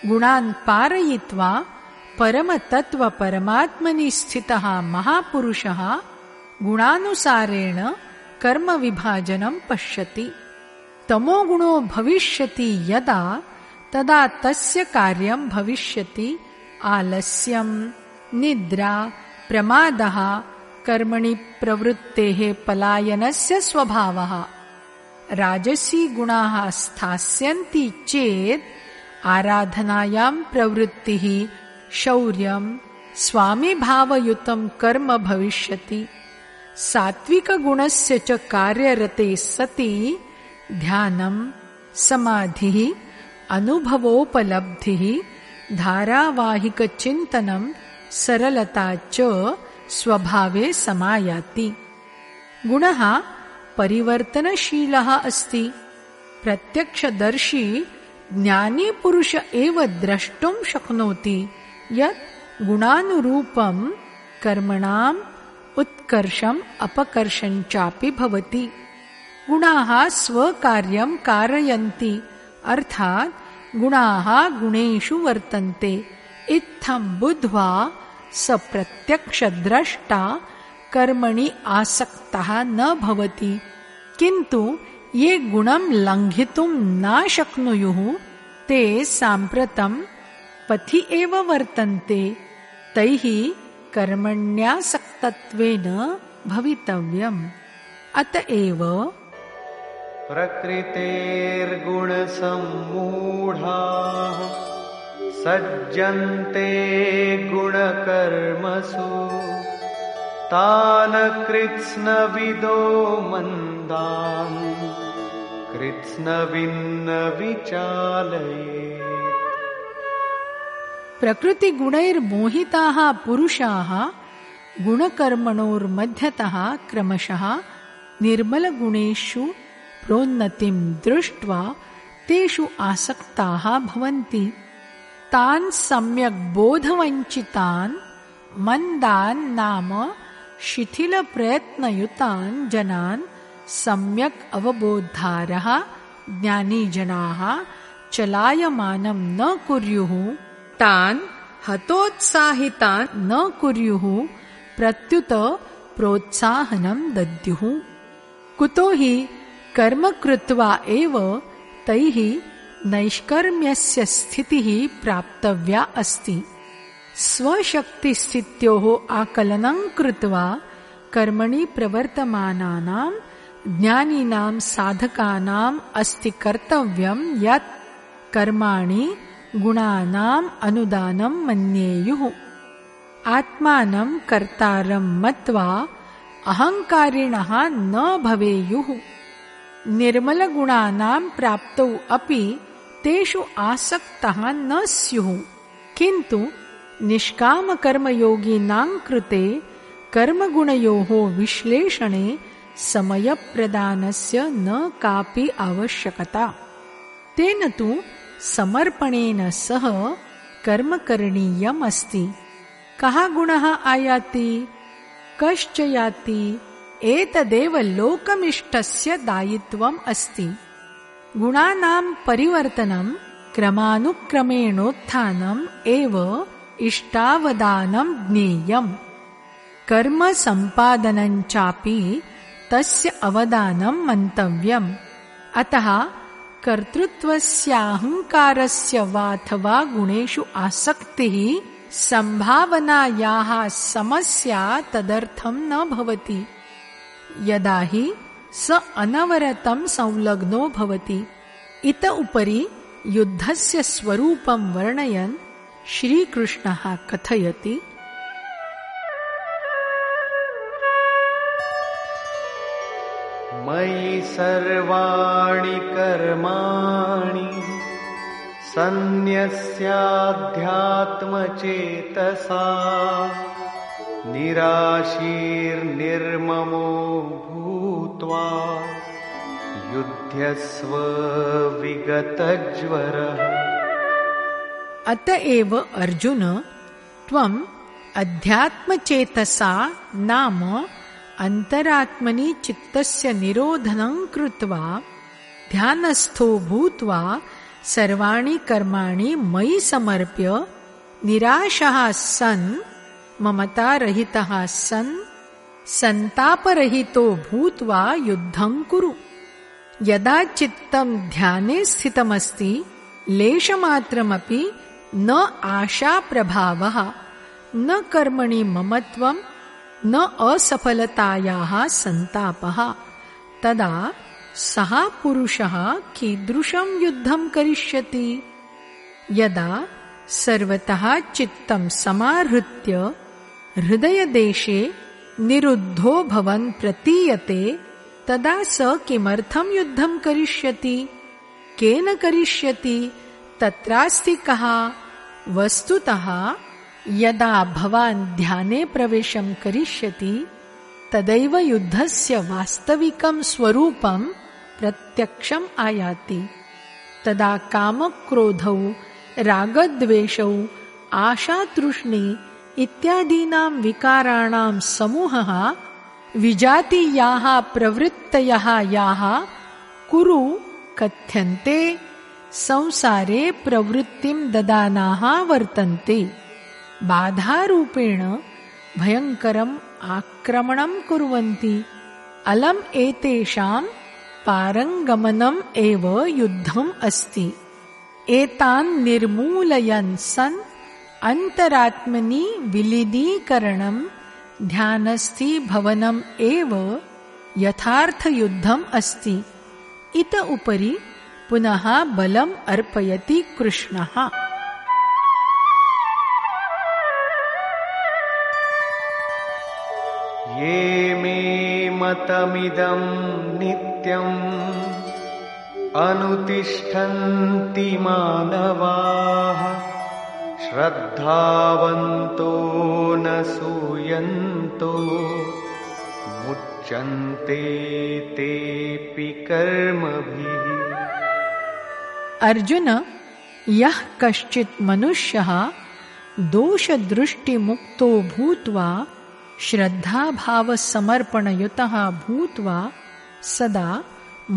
गुणान् पारयित्वा परमतत्त्वपरमात्मनि स्थितः महापुरुषः गुणानुसारेण कर्मविभाजनं पश्यति। तमोगुणो भविष्यति यदा तदा तस्य कार्यं भविष्यति। आलस्यं निद्रा प्रमादः कर्मणि प्रवृत्तेः पलायनस्य स्वभावः। राजसी गुणाः स्थास्यन्ति चेत् आराधनायां प्रवृत्तिः शौर्यं स्वामिभावयुतं कर्म भविष्यति। सात्विकगुणस्य च कार्यरते सति ध्यानं समाधिः अनुभवोपलब्धिः धारावाहिकचिन्तनं सरलता च स्वभावे समायाति। गुणः परिवर्तनशीलः अस्ति। प्रत्यक्षदर्शी ज्ञानीपुरुष एव द्रष्टुं शक्नोति यत् गुणानुरूपं कर्मणाम् उत्कर्षम् अपकर्षम् चापि भवति। गुणाः स्वकार्यं कारयन्ति अर्थात् गुणाः गुणेषु वर्तन्ते। इत्थं बुद्ध्वा स प्रत्यक्षद्रष्टा कर्मणि आसक्तः न भवति। किन्तु ये गुणं लङ्घितुं न शक्नुयुः ते साम्प्रतं पथि एव वर्तन्ते। तैः कर्मण्यासक्तत्वेन भवितव्यम्। अत एव। प्रकृतेर्गुणसम्मूढाः सज्जन्ते गुणकर्मसु। तान् कृत्स्नविदो मन्दान्। कृत्स्नविन्न विचालयेत् प्रकृतिगुणैर्मोहिताः पुरुषाः गुणकर्मणोर्मध्यतः क्रमशः निर्मलगुणेषु प्रोन्नतिं दृष्ट्वा तेषु आसक्ताः भवन्ति। तान् सम्यक् बोधवञ्चितान् मन्दान् नाम शिथिलप्रयत्नयुतान् जनान् सम्यक् अवबोद्धारः ज्ञानीजनाः चलायमानं न कुर्युः तान् हतोत्साहितान् न कुर्युः प्रत्युत प्रोत्साहनं दद्युः। कुतो हि कर्म कृत्वा एव तैः नैष्कर्म्यस्य स्थितिः प्राप्तव्या अस्ति। स्वशक्तिस्थित्योः आकलनं कृत्वा कर्मणि प्रवर्तमानानां ज्ञानिनां साधकानाम् अस्ति कर्तव्यं यत् कर्माणि गुणानाम् अनुदानं मन्येयुः। आत्मानं कर्तारं मत्वा अहङ्कारिणः न भवेयुः। निर्मलगुणानां प्राप्तौ अपि तेषु आसक्तः न स्युः। किन्तु निष्कामकर्मयोगिनां कृते कर्मगुणयोः विश्लेषणे समयप्रदानस्य न कापि आवश्यकता। तेन तु समर्पणेन सह कर्म करणीयम् अस्ति। कः गुणः आयाति? कश्च याति? एतदेव लोकमिष्टस्य दायित्वम् अस्ति। गुणानां परिवर्तनं क्रमानुक्रमेणोत्थानम् एव इष्टावदानं ज्ञेयम्। कर्मसम्पादनञ्चापि तस्य अवदानं मन्तव्यम्। अतः कर्तृत्वस्याहङ्कारस्य वाथवा गुणेषु आसक्तिः सम्भावनायाः समस्या तदर्थं न भवति। यदा हि स अनवरतं संलग्नो भवति। इत उपरि युद्धस्य स्वरूपं वर्णयन् श्रीकृष्णः कथयति मयि सर्वाणि कर्माणि सन्न्यस्याध्यात्मचेतसा निराशीर्निर्ममो भूत्वा युध्यस्व विगतज्वरः। अतएव अर्जुन त्वम् अध्यात्मचेतसा नाम अन्तरात्मनि चित्तस्य निरोधनं कृत्वा ध्यानस्थो भूत्वा सर्वाणि कर्माणि मयि समर्प्य निराशः सन् ममतारहितः सन् सन्तापरहितो भूत्वा युद्धं कुरु। यदा चित्तं ध्याने स्थितमस्ति लेशमात्रमपि न आशाप्रभावः न कर्मणि ममत्वम् न असफलतायाः सन्तापः। तदा सः पुरुषः कीदृशं युद्धं करिष्यति? यदा सर्वतः चित्तं समाहृत्य हृदयदेशे निरुद्धो भवन् प्रतीयते तदा स किमर्थं युद्धं करिष्यति? केन करिष्यति? तत्रास्ति कः? वस्तुतः यदा भवान् ध्याने प्रवेशं करिष्यति तदैव युद्धस्य वास्तविकं स्वरूपं प्रत्यक्षम् आयाति। तदा कामक्रोधौ रागद्वेषौ आशातृष्णि इत्यादीनां विकाराणां समूहः विजातीयाः प्रवृत्तयः याः कुरु कथ्यन्ते संसारे प्रवृत्तिं ददानाः वर्तन्ते बाधारूपेण भयङ्करम् आक्रमणं कुर्वन्ति। अलम् एतेषां पारङ्गमनम् एव युद्धम् अस्ति। एतान् निर्मूलयन् सन् अन्तरात्मनि विलीनीकरणं ध्यानस्थीभवनम् एव यथार्थयुद्धम् अस्ति। इत उपरि पुनः बलम् अर्पयति कृष्णः ये मे मतमिदं नित्यम् अनुतिष्ठन्ति मानवाः। श्रद्धावन्तो न सूयन्तो मुच्यन्ते तेऽपि कर्मभिः। अर्जुन यः कश्चित् मनुष्यः दोषदृष्टिमुक्तो भूत्वा श्रद्धाभावसमर्पणयुतः भूत्वा सदा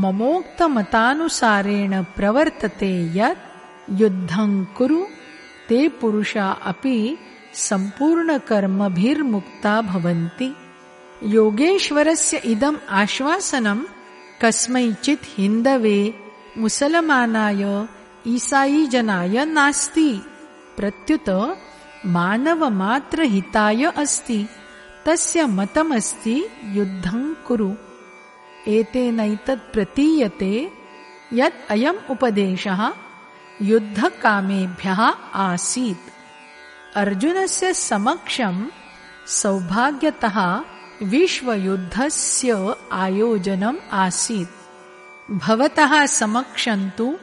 ममोक्तमतानुसारेण प्रवर्तते यत् युद्धं कुरु ते पुरुषा अपि सम्पूर्णकर्मभिर्मुक्ता भवन्ति। योगेश्वरस्य इदम् आश्वासनं कस्मैचित् हिन्दवे मुसलमानाय ईसायीजनाय नास्ति प्रत्युत मानवमात्रहिताय अस्ति तस्य मतमस्ति युद्धं कुरु। एतेनैतत् प्रतीयते यत् अयम् उपदेशः युद्धकामेभ्यः आसीत्। अर्जुनस्य समक्षं सौभाग्यतः विश्वयुद्धस्य आयोजनम् आसीत्। भवतः समक्षं तु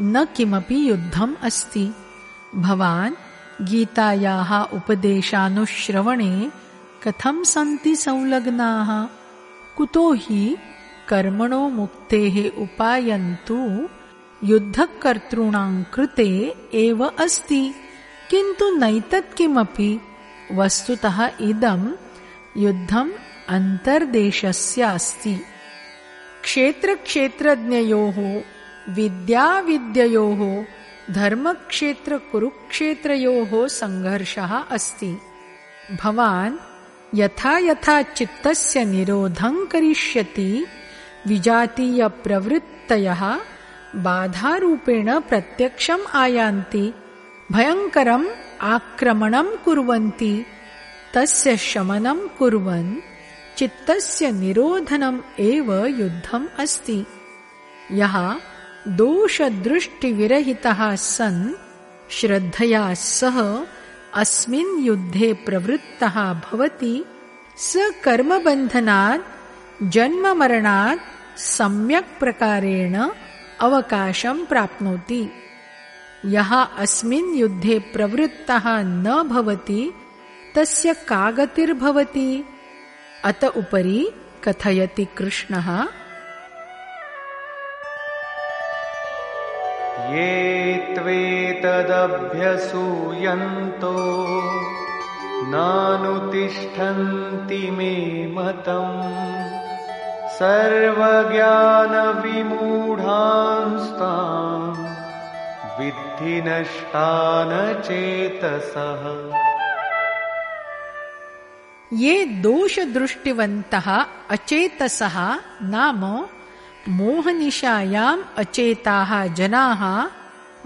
न किमपि युद्धम् अस्ति। भवान् गीतायाः उपदेशानुश्रवणे कथं सन्ति संलग्नाः? कुतो हि कर्मणो मुक्तेः उपायन्तु, युद्धकर्तॄणां कृते एव अस्ति। किन्तु नैतत् किमपि वस्तुतः इदं युद्धम् अन्तर्देशस्य अस्ति क्षेत्रक्षेत्रज्ञयोः, विद्याविद्ययोः धर्मक्षेत्रकुरुक्षेत्रयोः सङ्घर्षः अस्ति। भवान् यथा यथा चित्तस्य निरोधं करिष्यति विजातीयप्रवृत्तयः बाधारूपेण प्रत्यक्षम् आयान्ति भयङ्करम् आक्रमणं कुर्वन्ति तस्य शमनं कुर्वन् चित्तस्य निरोधनम् एव युद्धम् अस्ति। यः दोषदृष्टिविरहितः सन् श्रद्धया सह अस्मिन् युद्धे प्रवृत्तः भवति स कर्मबन्धनात् जन्ममरणात् सम्यक् प्रकारेण अवकाशं प्राप्नोति। यः अस्मिन् युद्धे प्रवृत्तः न भवति तस्य का गतिर्भवति अत उपरि कथयति कृष्णः ये त्वेतदभ्यसूयन्तो नानुतिष्ठन्ति मे मतम् सर्वज्ञानविमूढांस्तान् विद्धि नष्टान चेतसः ये दोषदृष्टिवन्तः अचेतसः नाम मोहनिशायाम् अचेताः जनाः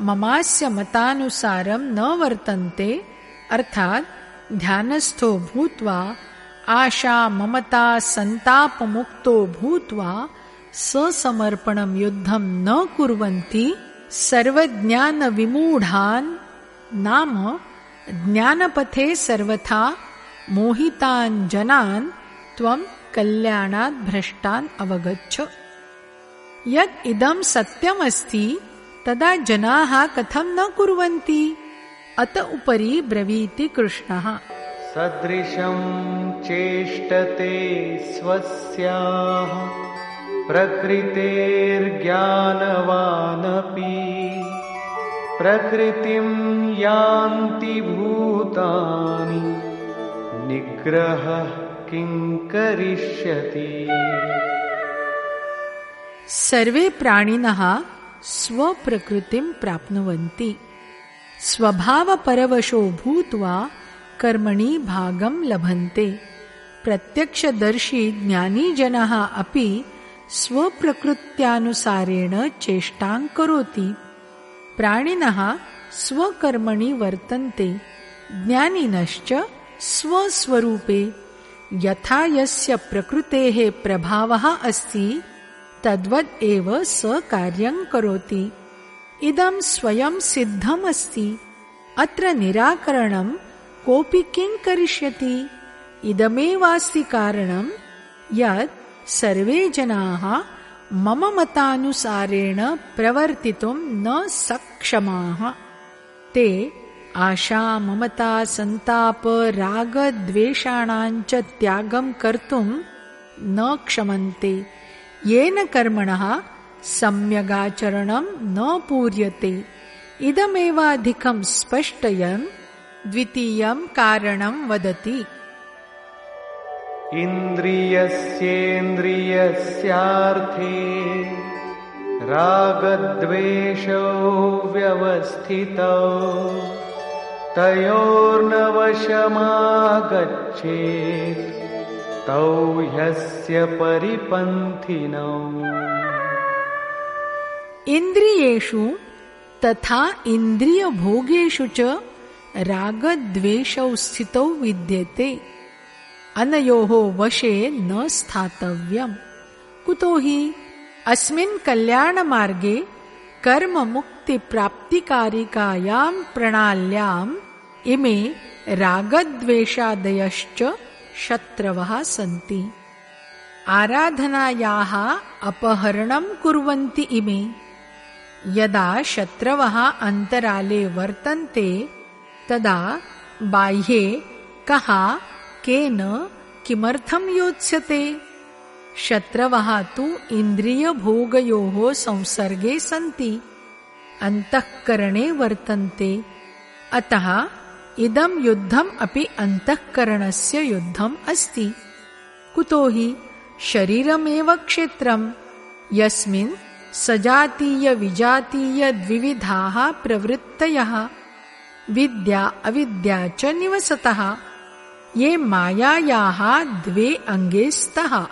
ममास्य मतानुसारं न वर्तन्ते, अर्थात् ध्यानस्थो भूत्वा, आशा ममता सन्तापमुक्तो भूत्वा, ससमर्पणं युद्धं न कुर्वन्ति, सर्वज्ञानविमूढान् नाम ज्ञानपथे सर्वथा मोहितान् जनान् त्वं कल्याणात् भ्रष्टान् अवगच्छ। यत् इदं सत्यमस्ति तदा जनाः कथं न कुर्वन्ति? अत उपरि ब्रवीति कृष्णः। सदृशं चेष्टते स्वस्याः प्रकृतेर्ज्ञानवानपि। प्रकृतिं यान्ति भूतानि निग्रह करिष्यति सर्वे प्राणिनः स्वप्रकृतिं प्राप्नुवन्ति। स्वभावपरवशो भूत्वा कर्मणि भागं लभन्ते। प्रत्यक्षदर्शी ज्ञानीजनः अपि स्वप्रकृत्यानुसारेण चेष्टां करोति। प्राणिनः स्वकर्मणि वर्तन्ते। ज्ञानिनश्च स्वस्वरूपे। यथा यस्य प्रकृतेः प्रभावः अस्ति तद्वद् एव स कार्यं करोति। इदं स्वयं सिद्धम् अस्ति अत्र निराकरणं कोऽपि किं करिष्यति? इदमेवास्ति कारणं यत् सर्वे जनाः मम मतानुसारेण प्रवर्तितुं न सक्षमाः। ते आशा ममता सन्ताप रागद्वेषाणाञ्च त्यागं कर्तुं न क्षमन्ते येन कर्मणः सम्यगाचरणं न पूर्यते। इदमेवाधिकं स्पष्टयन् द्वितीयं कारणं वदति। इन्द्रियस्येन्द्रियस्यार्थे रागद्वेषौ व्यवस्थितौ तयोर्नवशमागच्छेत् तौ ह्यस्य परिपन्थिनौ। इन्द्रियेषु तथा इन्द्रियभोगेषु च रागद्वेषौ स्थितौ विद्यते। अनयोः वशे न स्थातव्यम्। कुतो हि अस्मिन् कल्याणमार्गे कर्ममुक्तिप्राप्तिकारिकायां प्रणाल्यां इमे रागद्वेषादयश्च शत्रवः सन्ति। आराधनायाः अपहरणं कुर्वन्ति इमे। यदा शत्रवः अन्तराले वर्तन्ते, तदा बाह्ये कः, केन, किमर्थं योत्स्यते? शत्रवः तु इन्द्रियभोगयोः संसर्गे सन्ति। अन्तःकरणे वर्तन्ते। अतः इदं युद्धम् अपि अन्तःकरणस्य युद्धम् अस्ति। कुतो हि शरीरमेव क्षेत्रम् यस्मिन् सजातीयविजातीयद्विविधाः प्रवृत्तयः। विद्या अविद्या च निवसतः। ये मायायाः द्वे अङ्गे स्तः।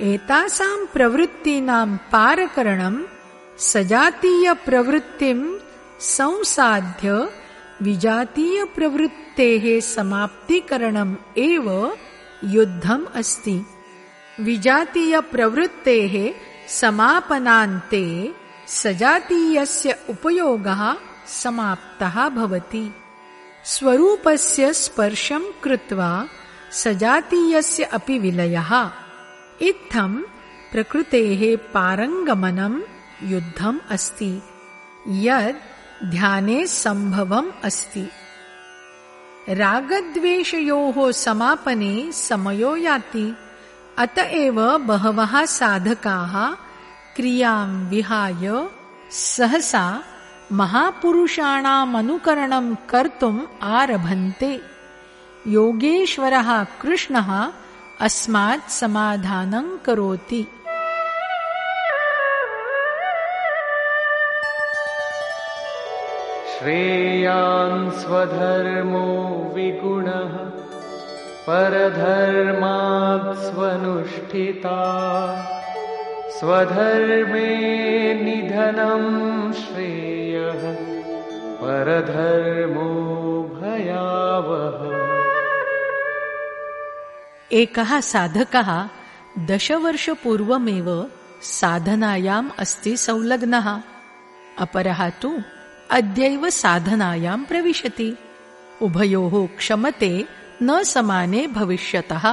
एतासां प्रवृत्तीनां पारकरणं सजातीयप्रवृत्तिं संसाध्य विजातीयप्रवृत्तेः समाप्तिकरणम् एव युद्धम् अस्ति। विजातीयप्रवृत्तेः समापनान्ते सजातीयस्य उपयोगः समाप्तः भवति। स्वरूपस्य स्पर्शं कृत्वा सजातीयस्य अपि विलयः। इत्थं प्रकृतेः पारङ्गमनं युद्धम् अस्ति। यद् ध्याने सम्भवम् अस्ति। रागद्वेषयोः समापने समयो याति। अत एव बहवः साधकाः क्रियां विहाय सहसा महापुरुषाणामनुकरणं कर्तुम् आरभन्ते। योगेश्वरः कृष्णः अस्मात् समाधानं करोति श्रेयान् स्वधर्मो विगुणः, परधर्मात् स्वनुष्ठिता। स्वधर्मे निधनं श्रेयः, परधर्मो भयावः एकः साधकः दशवर्षपूर्वमेव साधनायाम् अस्ति संलग्नः। अपरः तु अद्यैव साधनायां प्रविशति। उभयोः क्षमते न समाने भविष्यतः।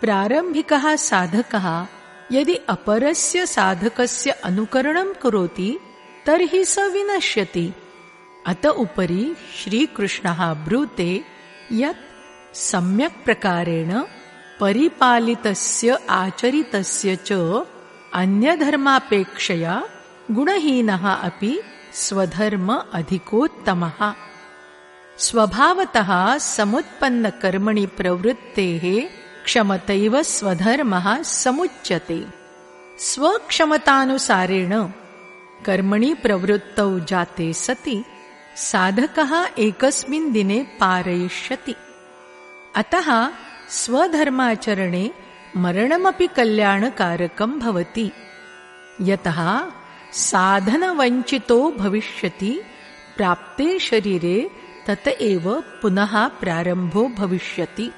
प्रारम्भिकः साधकः यदि अपरस्य साधकस्य अनुकरणं करोति तर्हि स विनश्यति। अत उपरि श्रीकृष्णः ब्रूते यत् सम्यक् प्रकारेण परिपालितस्य आचरितस्य च अन्यधर्मापेक्षया गुणहीनः अपि स्वधर्म अधिकोत्तमः। स्वभावतः समुत्पन्नकर्मणि प्रवृत्तेः क्षमतैव स्वधर्मः समुच्यते। स्वक्षमतानुसारेण कर्मणि प्रवृत्तौ जाते सति साधकः एकस्मिन् दिने पारयिष्यति। अतः स्वधर्माचरणे मरणमपि कल्याणकारकं भवति। यतः साधनवञ्चितो भविष्यति प्राप्ते शरीरे तत एव पुनः प्रारम्भो भविष्यति।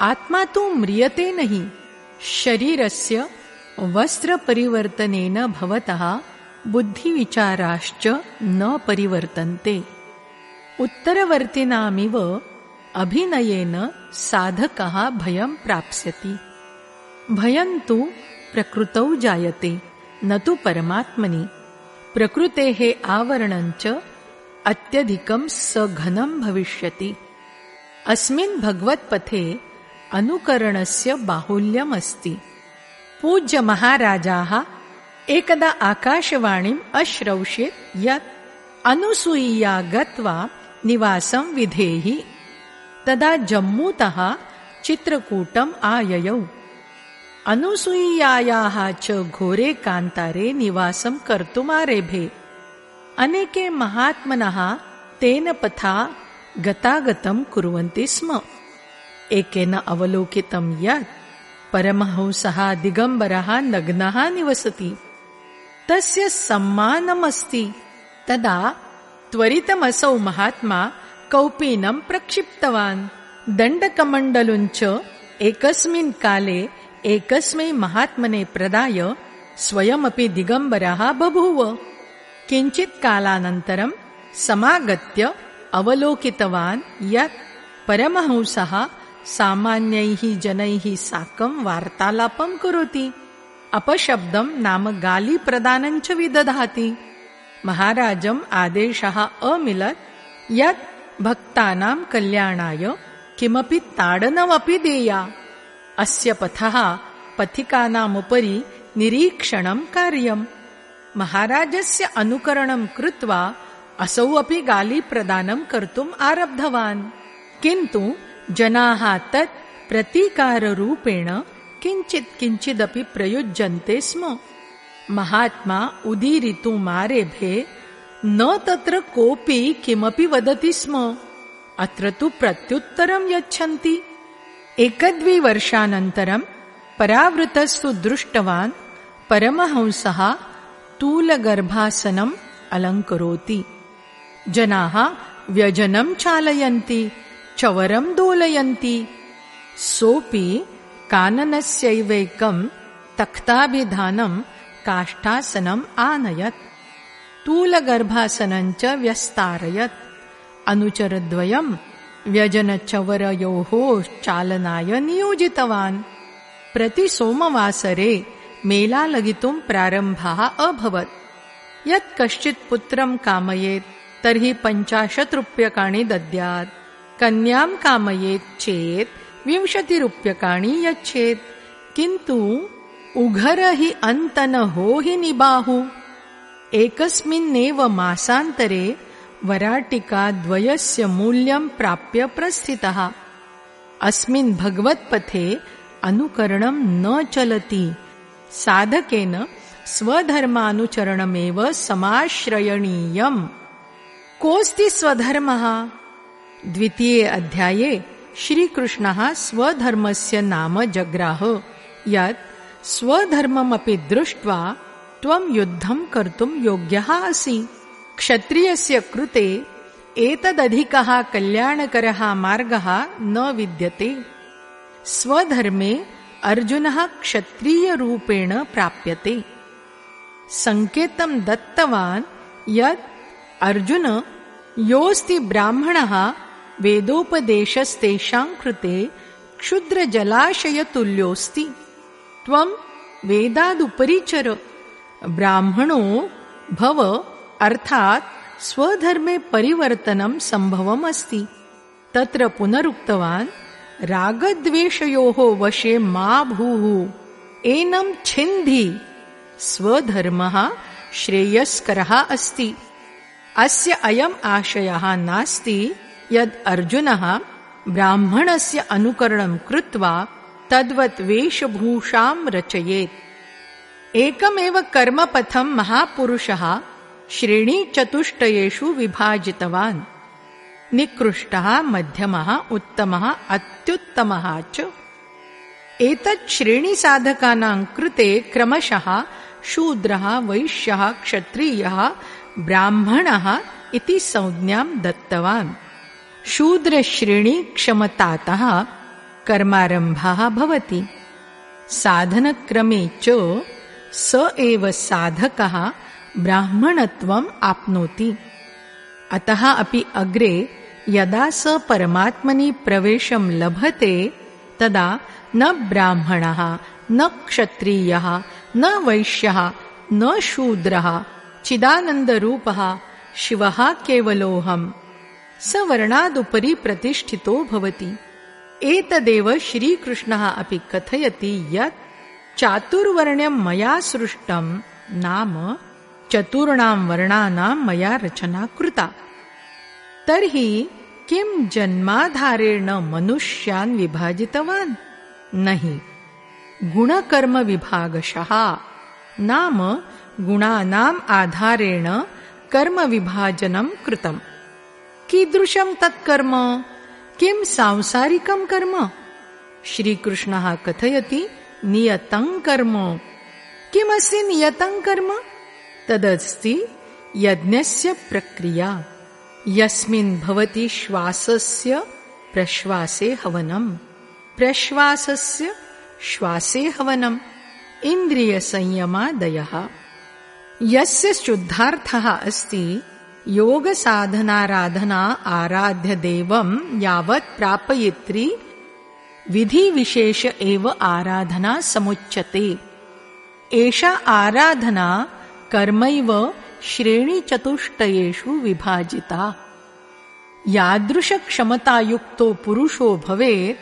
आत्मा तु म्रियते नहि शरीरस्य वस्त्रपरिवर्तनेन भवतः बुद्धिविचाराश्च न परिवर्तन्ते। उत्तरवर्तिनामिव अभिनयेन साधकः भयं प्राप्स्यति। भयं तु प्रकृतौ जायते न तु परमात्मनि। प्रकृतेः आवरणञ्च अत्यधिकं सघनं भविष्यति। अस्मिन् भगवत्पथे अनुकरणस्य बाहुल्यमस्ति। पूज्यमहाराजाः एकदा आकाशवाणीम् अश्रौष्येत् यत् अनुसूयया गत्वा निवासं विधेहि। तदा जम्मूतः चित्रकूटम् आययौ अनुसूयायाः च घोरे कान्तारे निवासं कर्तुमारेभे अनेके महात्मनः तेन पथा गतागतं कुर्वन्ति स्म एकेन अवलोकितं यत् परमहंसः दिगम्बरः नग्नः निवसति तस्य सम्मानमस्ति तदा त्वरितमसौ महात्मा कौपीनं प्रक्षिप्तवान् दण्डकमण्डलुञ्च एकस्मिन् काले एकस्मै महात्मने प्रदाय स्वयमपि दिगम्बरः बभूव। किञ्चित् कालानन्तरं समागत्य अवलोकितवान् यत् परमहंसः सामान्यैः जनैः साकं वार्तालापं करोति। अपशब्दं नाम गालिप्रदानञ्च विदधाति। महाराजम् आदेशः अमिलत् यत् भक्तानां कल्याणाय किमपि ताडनमपि देया अस्य पथः पथिकानामुपरि निरीक्षणं कार्यम्। महाराजस्य अनुकरणं कृत्वा असौ अपि गालिप्रदानं कर्तुम् आरब्धवान्। किन्तु जनाः तत् प्रतीकाररूपेण किञ्चित् किञ्चिदपि प्रयुज्यन्ते स्म। महात्मा उदीरितुमारेभे न तत्र कोऽपि किमपि वदति स्म। अत्र तु प्रत्युत्तरं यच्छन्ति एकद्विवर्षानन्तरं परावृतस्तु दृष्टवान् परमहंसः तूलगर्भासनम् अलङ्करोति। जनाः व्यजनं चालयन्ति चवरं दोलयन्ति। सोऽपि काननस्यैवैकं तख्ताभिधानं काष्ठासनम् आनयत्। तूलगर्भासनञ्च व्यस्तारयत्। अनुचरद्वयम् व्यजनचवरयोः चालनाय नियोजितवान्। सोमवासरे मेला लगितुम् प्रारम्भः अभवत्। यत् कश्चित् पुत्रम् कामयेत् तर्हि पञ्चाशत् रूप्यकाणि दद्यात्। कन्याम् कामयेत् चेत् विंशतिरूप्यकाणि यच्छेत्। किन्तु उघर हि अन्तनहो हि निबाहु। एकस्मिन्नेव मासान्तरे वराटिकाद्वयस्य मूल्यं प्राप्य प्रस्थितः। अस्मिन् भगवत्पथे अनुकरणं न चलति। साधकेन स्वधर्मानुचरणमेव समाश्रयणीयम्। कोऽस्ति स्वधर्मः? द्वितीये अध्याये श्रीकृष्णः स्वधर्मस्य नाम जग्राह। यत् स्वधर्ममपि दृष्ट्वा त्वं युद्धं कर्तुं योग्यः असि क्षत्रियस्य कृते एतदधिकः कल्याणकरः मार्गः न विद्यते। स्वधर्मे अर्जुनः क्षत्रियरूपेण प्राप्यते। सङ्केतं दत्तवान् यत् अर्जुन योऽस्ति ब्राह्मणः वेदोपदेशस्तेषां कृते क्षुद्रजलाशयतुल्योऽस्ति। त्वं वेदादुपरि चर ब्राह्मणो भव अर्थात् स्वधर्मे परिवर्तनं सम्भवम् अस्ति तत्र पुनरुक्तवान् रागद्वेषयोः वशे मा भूः एनं छिन्धि स्वधर्मः श्रेयस्करः अस्ति। अस्य अयम् आशयः नास्ति यद् अर्जुनः ब्राह्मणस्य अनुकरणं कृत्वा तद्वत् वेशभूषां रचयेत्। एकमेव कर्मपथं महापुरुषः श्रेणीचतुष्टयेषु विभाजितवान्। निकृष्टः मध्यमः उत्तमः अत्युत्तमः च। एतत् श्रेणीसाधकानां कृते क्रमशः शूद्रः वैश्यः क्षत्रियः ब्राह्मणः इति संज्ञां दत्तवान्। शूद्रश्रेणीक्षमतातः कर्मारम्भः भवति। साधनक्रमे च स एव साधकः ब्राह्मणत्वम् आप्नोति। अतः अपि अग्रे यदा स परमात्मनि प्रवेशं लभते तदा न ब्राह्मणः न क्षत्रियः न वैश्यः न शूद्रः चिदानन्दरूपः शिवः केवलोऽहम्। स वर्णादुपरि प्रतिष्ठितो भवति। एतदेव श्रीकृष्णः अपि कथयति यत् चातुर्वर्ण्यं मया सृष्टं नाम चतुर्णां वर्णानां मया रचना कृता। तर्हि किं जन्माधारेण मनुष्यान् विभाजितवान्? नहि। गुणकर्मविभागशः। नाम गुणानाम् आधारेण कर्मविभाजनं कृतम्। कीदृशं तत्कर्म? किं सांसारिकं कर्म? श्रीकृष्णः कथयति नियतं कर्म। किमस्ति नियतं कर्म तदस्ति यज्ञस्य प्रक्रिया। यस्मिन् भवति श्वासस्य प्रश्वासे हवनम्। प्रश्वासस्य श्वासे हवनम्। इन्द्रियसंयमादयः। यस्य शुद्धार्थः अस्ति योगसाधनाराधना आराध्य देवं यावत् प्रापयित्री विधिविशेष एव आराधना समुच्यते। एषा आराधना कर्मैव श्रेणीचतुष्टयेषु विभाजिता। यादृशक्षमतायुक्तो पुरुषो भवेत्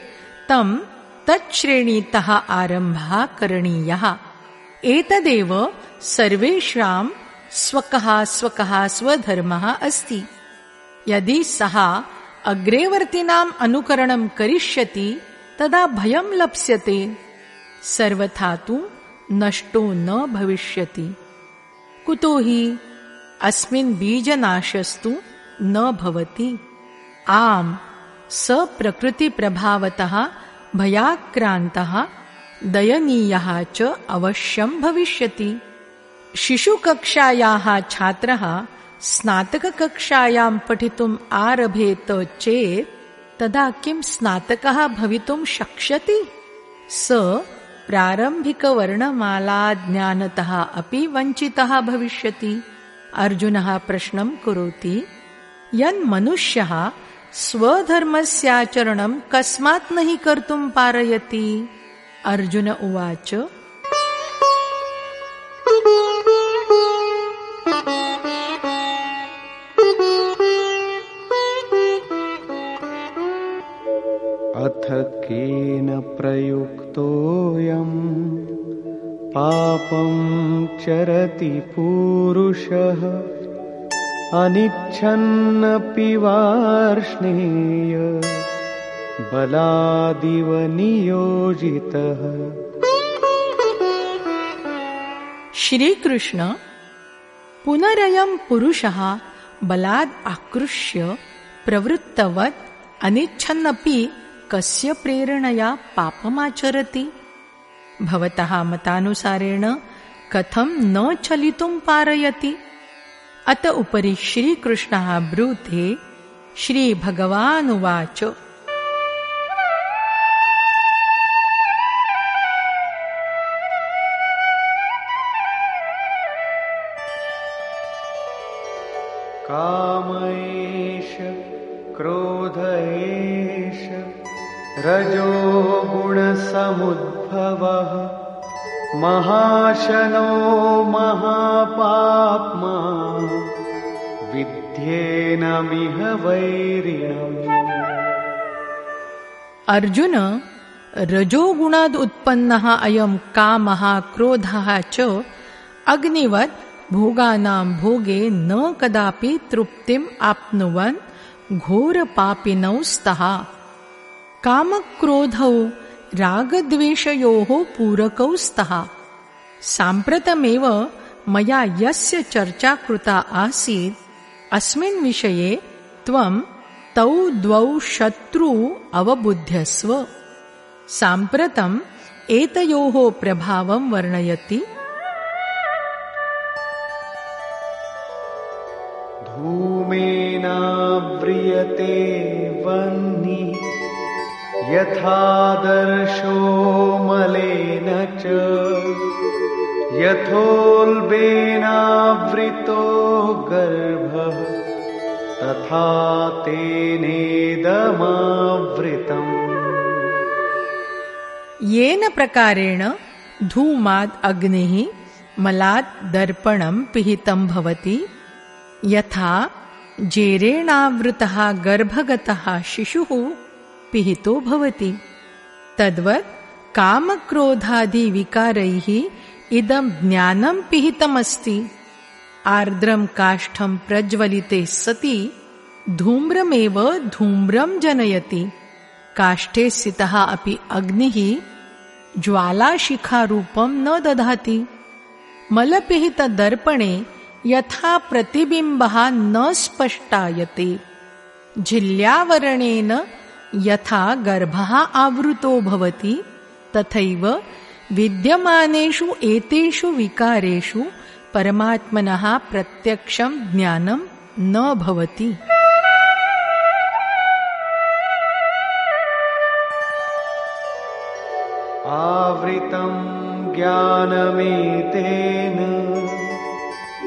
तं तच्छ्रेणीतः आरम्भः करणीयः। एतदेव सर्वेषां स्वकः स्वकः स्वधर्मः अस्ति। यदि सः अग्रेवर्तिनाम् अनुकरणं करिष्यति तदा भयं लप्स्यते। सर्वथा तु नष्टो न भविष्यति कुतो हि अस्मिन् बीजनाशस्तु न भवति। आम् स प्रकृतिप्रभावतः भयाक्रान्तः, दयनीयः च अवश्यं भविष्यति। शिशुकक्षायाः छात्रः स्नातककक्षायां पठितुम् आरभेत चेत् तदा किं स्नातकः भवितुं शक्ष्यति? स प्रारम्भिकवर्णमालाज्ञानतः अपि वञ्चितः भविष्यति। अर्जुनः प्रश्नं करोति यन्मनुष्यः स्वधर्मस्याचरणं कस्मात् न हि कर्तुं पारयति? अर्जुन उवाच अथ केन प्रयुक्तोऽयम्? पापं चरति पूरुषः अनिच्छन्नपि वार्ष्णेय बलादिव नियोजितः। श्रीकृष्ण पुनरयं पुरुषः बलाद् आकृष्य प्रवृत्तवत् अनिच्छन्नपि कस्य प्रेरणया पापमाचरति? भवतः मतानुसारेण कथं न चलितुं पारयति? अत उपरि श्रीकृष्णः ब्रूते श्रीभगवानुवाच। कामैष क्रोध एष रजो गुणसमुद्भवः। महाशनो महापाप्मा। विद्येनमिह वैरिणम्। अर्जुन रजोगुणाद् उत्पन्नः अयं कामः क्रोधः च अग्निवत् भोगानां भोगे न कदापि तृप्तिम् आप्नुवन् घोरपापिनौ स्तः कामक्रोधौ रागद्वेषयोः पूरकौ स्तः साम्प्रतमेव मया यस्य चर्चा कृता आसीत् अस्मिन् विषये त्वं तौ द्वौ शत्रु अवबुध्यस्व। साम्प्रतम् एतयोः प्रभावं वर्णयति यथादर्शो मलेन च। यथोल्बेनावृतो गर्भः तथा तेनेदमावृतम्। येन प्रकारेण धूमाद् अग्निः मलात् दर्पणं पिहितं भवति। यथा जेरेणावृतः गर्भगतः शिशुः पिहितो भवति। तद्वत् कामक्रोधादिविकारैः इदं ज्ञानं पिहितमस्ति। आर्द्रं काष्ठं प्रज्वलिते सति, धूम्रमेव धूम्रं जनयति। काष्ठे स्थितः अपि अग्निः ज्वालाशिखारूपं न दधाति। मलपिहितदर्पणे यथा प्रतिबिम्बः न स्पष्टायते। झिल्यावरणेन यथा गर्भः आवृतो भवति तथैव विद्यमानेषु एतेषु विकारेषु परमात्मनः प्रत्यक्षं ज्ञानं न भवति। आवृतं ज्ञानमेतेन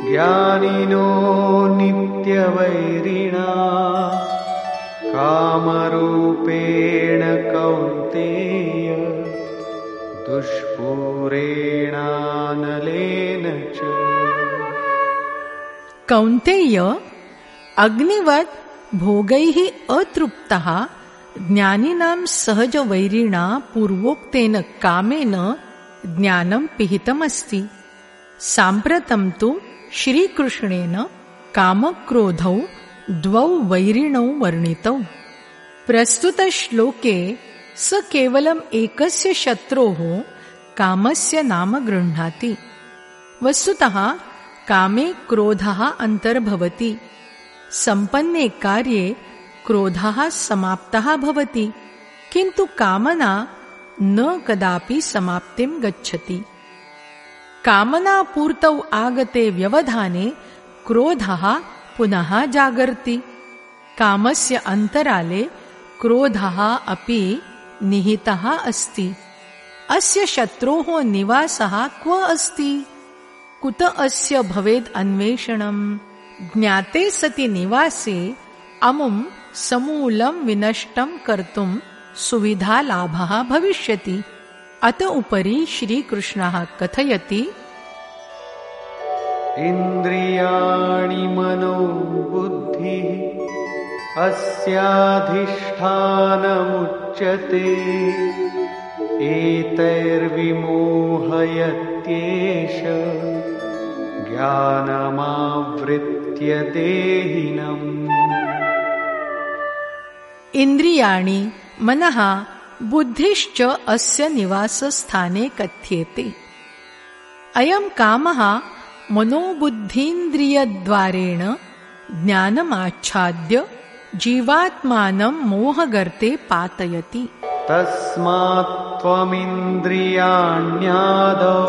ज्ञानिनो नित्यवैरिणा कामरूपेण कौन्तेय दुष्पूरेणानलेन च। कौन्तेय अग्निवत् भोगैः अतृप्तः ज्ञानिनां सहजवैरिणा पूर्वोक्तेन कामेन ज्ञानं पिहितमस्ति। साम्प्रतं तु श्रीकृष्णेन कामक्रोधौ द्वौ वैरिणौ वर्णितौ। प्रस्तुतश्लोके स केवलम् एकस्य शत्रोः कामस्य नाम गृह्णाति। वस्तुतः कामे क्रोधः अन्तर्भवति। सम्पन्ने कार्ये क्रोधः समाप्तः भवति। किन्तु कामना न कदापि समाप्तिं गच्छति। कामनापूर्तौ आगते व्यवधाने क्रोधः पुनः जागर्ति। कामस्य अन्तराले क्रोधः अपि निहितः अस्ति। अस्य शत्रोः निवासः क्व अस्ति? कुत अस्य भवेद् अन्वेषणम्? ज्ञाते सति निवासे अमुं समूलं विनष्टं कर्तुं सुविधालाभः भविष्यति। अत उपरि श्रीकृष्णः कथयति इन्द्रियाणि मनो बुद्धिः अस्याधिष्ठानमुच्यते। एतैर्विमोहयत्येष ज्ञानमावृत्य देहिनम्। इन्द्रियाणि मनः बुद्धिश्च अस्य निवासस्थाने कथ्येते। अयं कामः मनोबुद्धीन्द्रियद्वारेण ज्ञानमाच्छाद्य जीवात्मानं मोहगर्ते पातयति। तस्मात् त्वमिन्द्रियाण्यादौ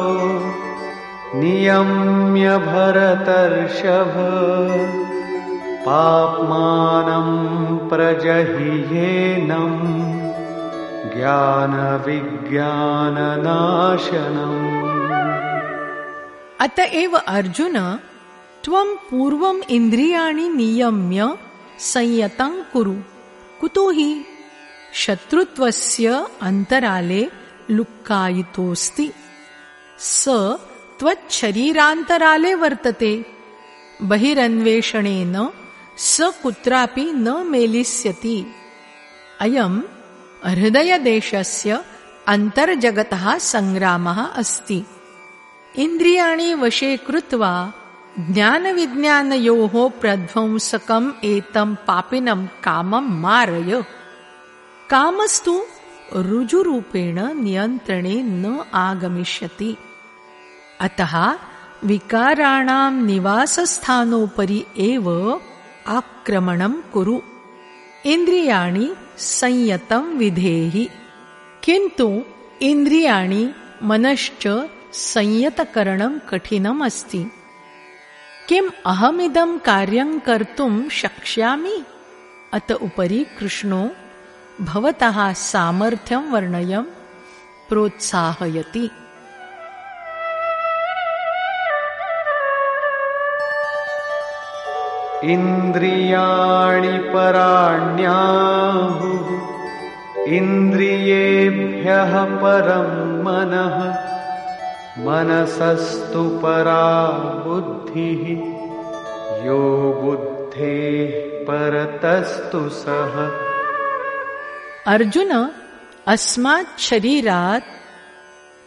नियम्य भरतर्षभ पाप्मानं प्रजहियेनम् ज्ञानविज्ञाननाशनम् अत एव अर्जुन त्वं पूर्वम् इन्द्रियाणि नियम्य संयतं कुरु। कुतो हि शत्रुत्वस्य अन्तराले लुक्कायितोऽस्ति। स त्वच्छरीरान्तराले वर्तते। बहिरन्वेषणेन स कुत्रापि न मेलिष्यति। अयम् हृदयदेशस्य अन्तर्जगतः सङ्ग्रामः अस्ति इन्द्रियाणि वशे कृत्वा ज्ञानविज्ञानयोः प्रध्वंसकम् एतं पापिनं कामं मारय। कामस्तु रुजुरूपेण नियन्त्रणे न आगमिष्यति। अतः विकाराणां निवासस्थानोपरि एव आक्रमणं कुरु। इन्द्रियाणि संयतं विधेहि। किन्तु इन्द्रियाणि मनश्च संयतकरणं कठिनम् अस्ति। किम् अहमिदं कार्यं कर्तुं शक्ष्यामि? अत उपरि कृष्णो भवतः सामर्थ्यं वर्णयं प्रोत्साहयति। इन्द्रियाणि पराण्याहुः इन्द्रियेभ्यः परं मनः मनसस्तु परा बुद्धिः यो बुद्धेः परतस्तु सः। अर्जुन अस्मात् शरीरात्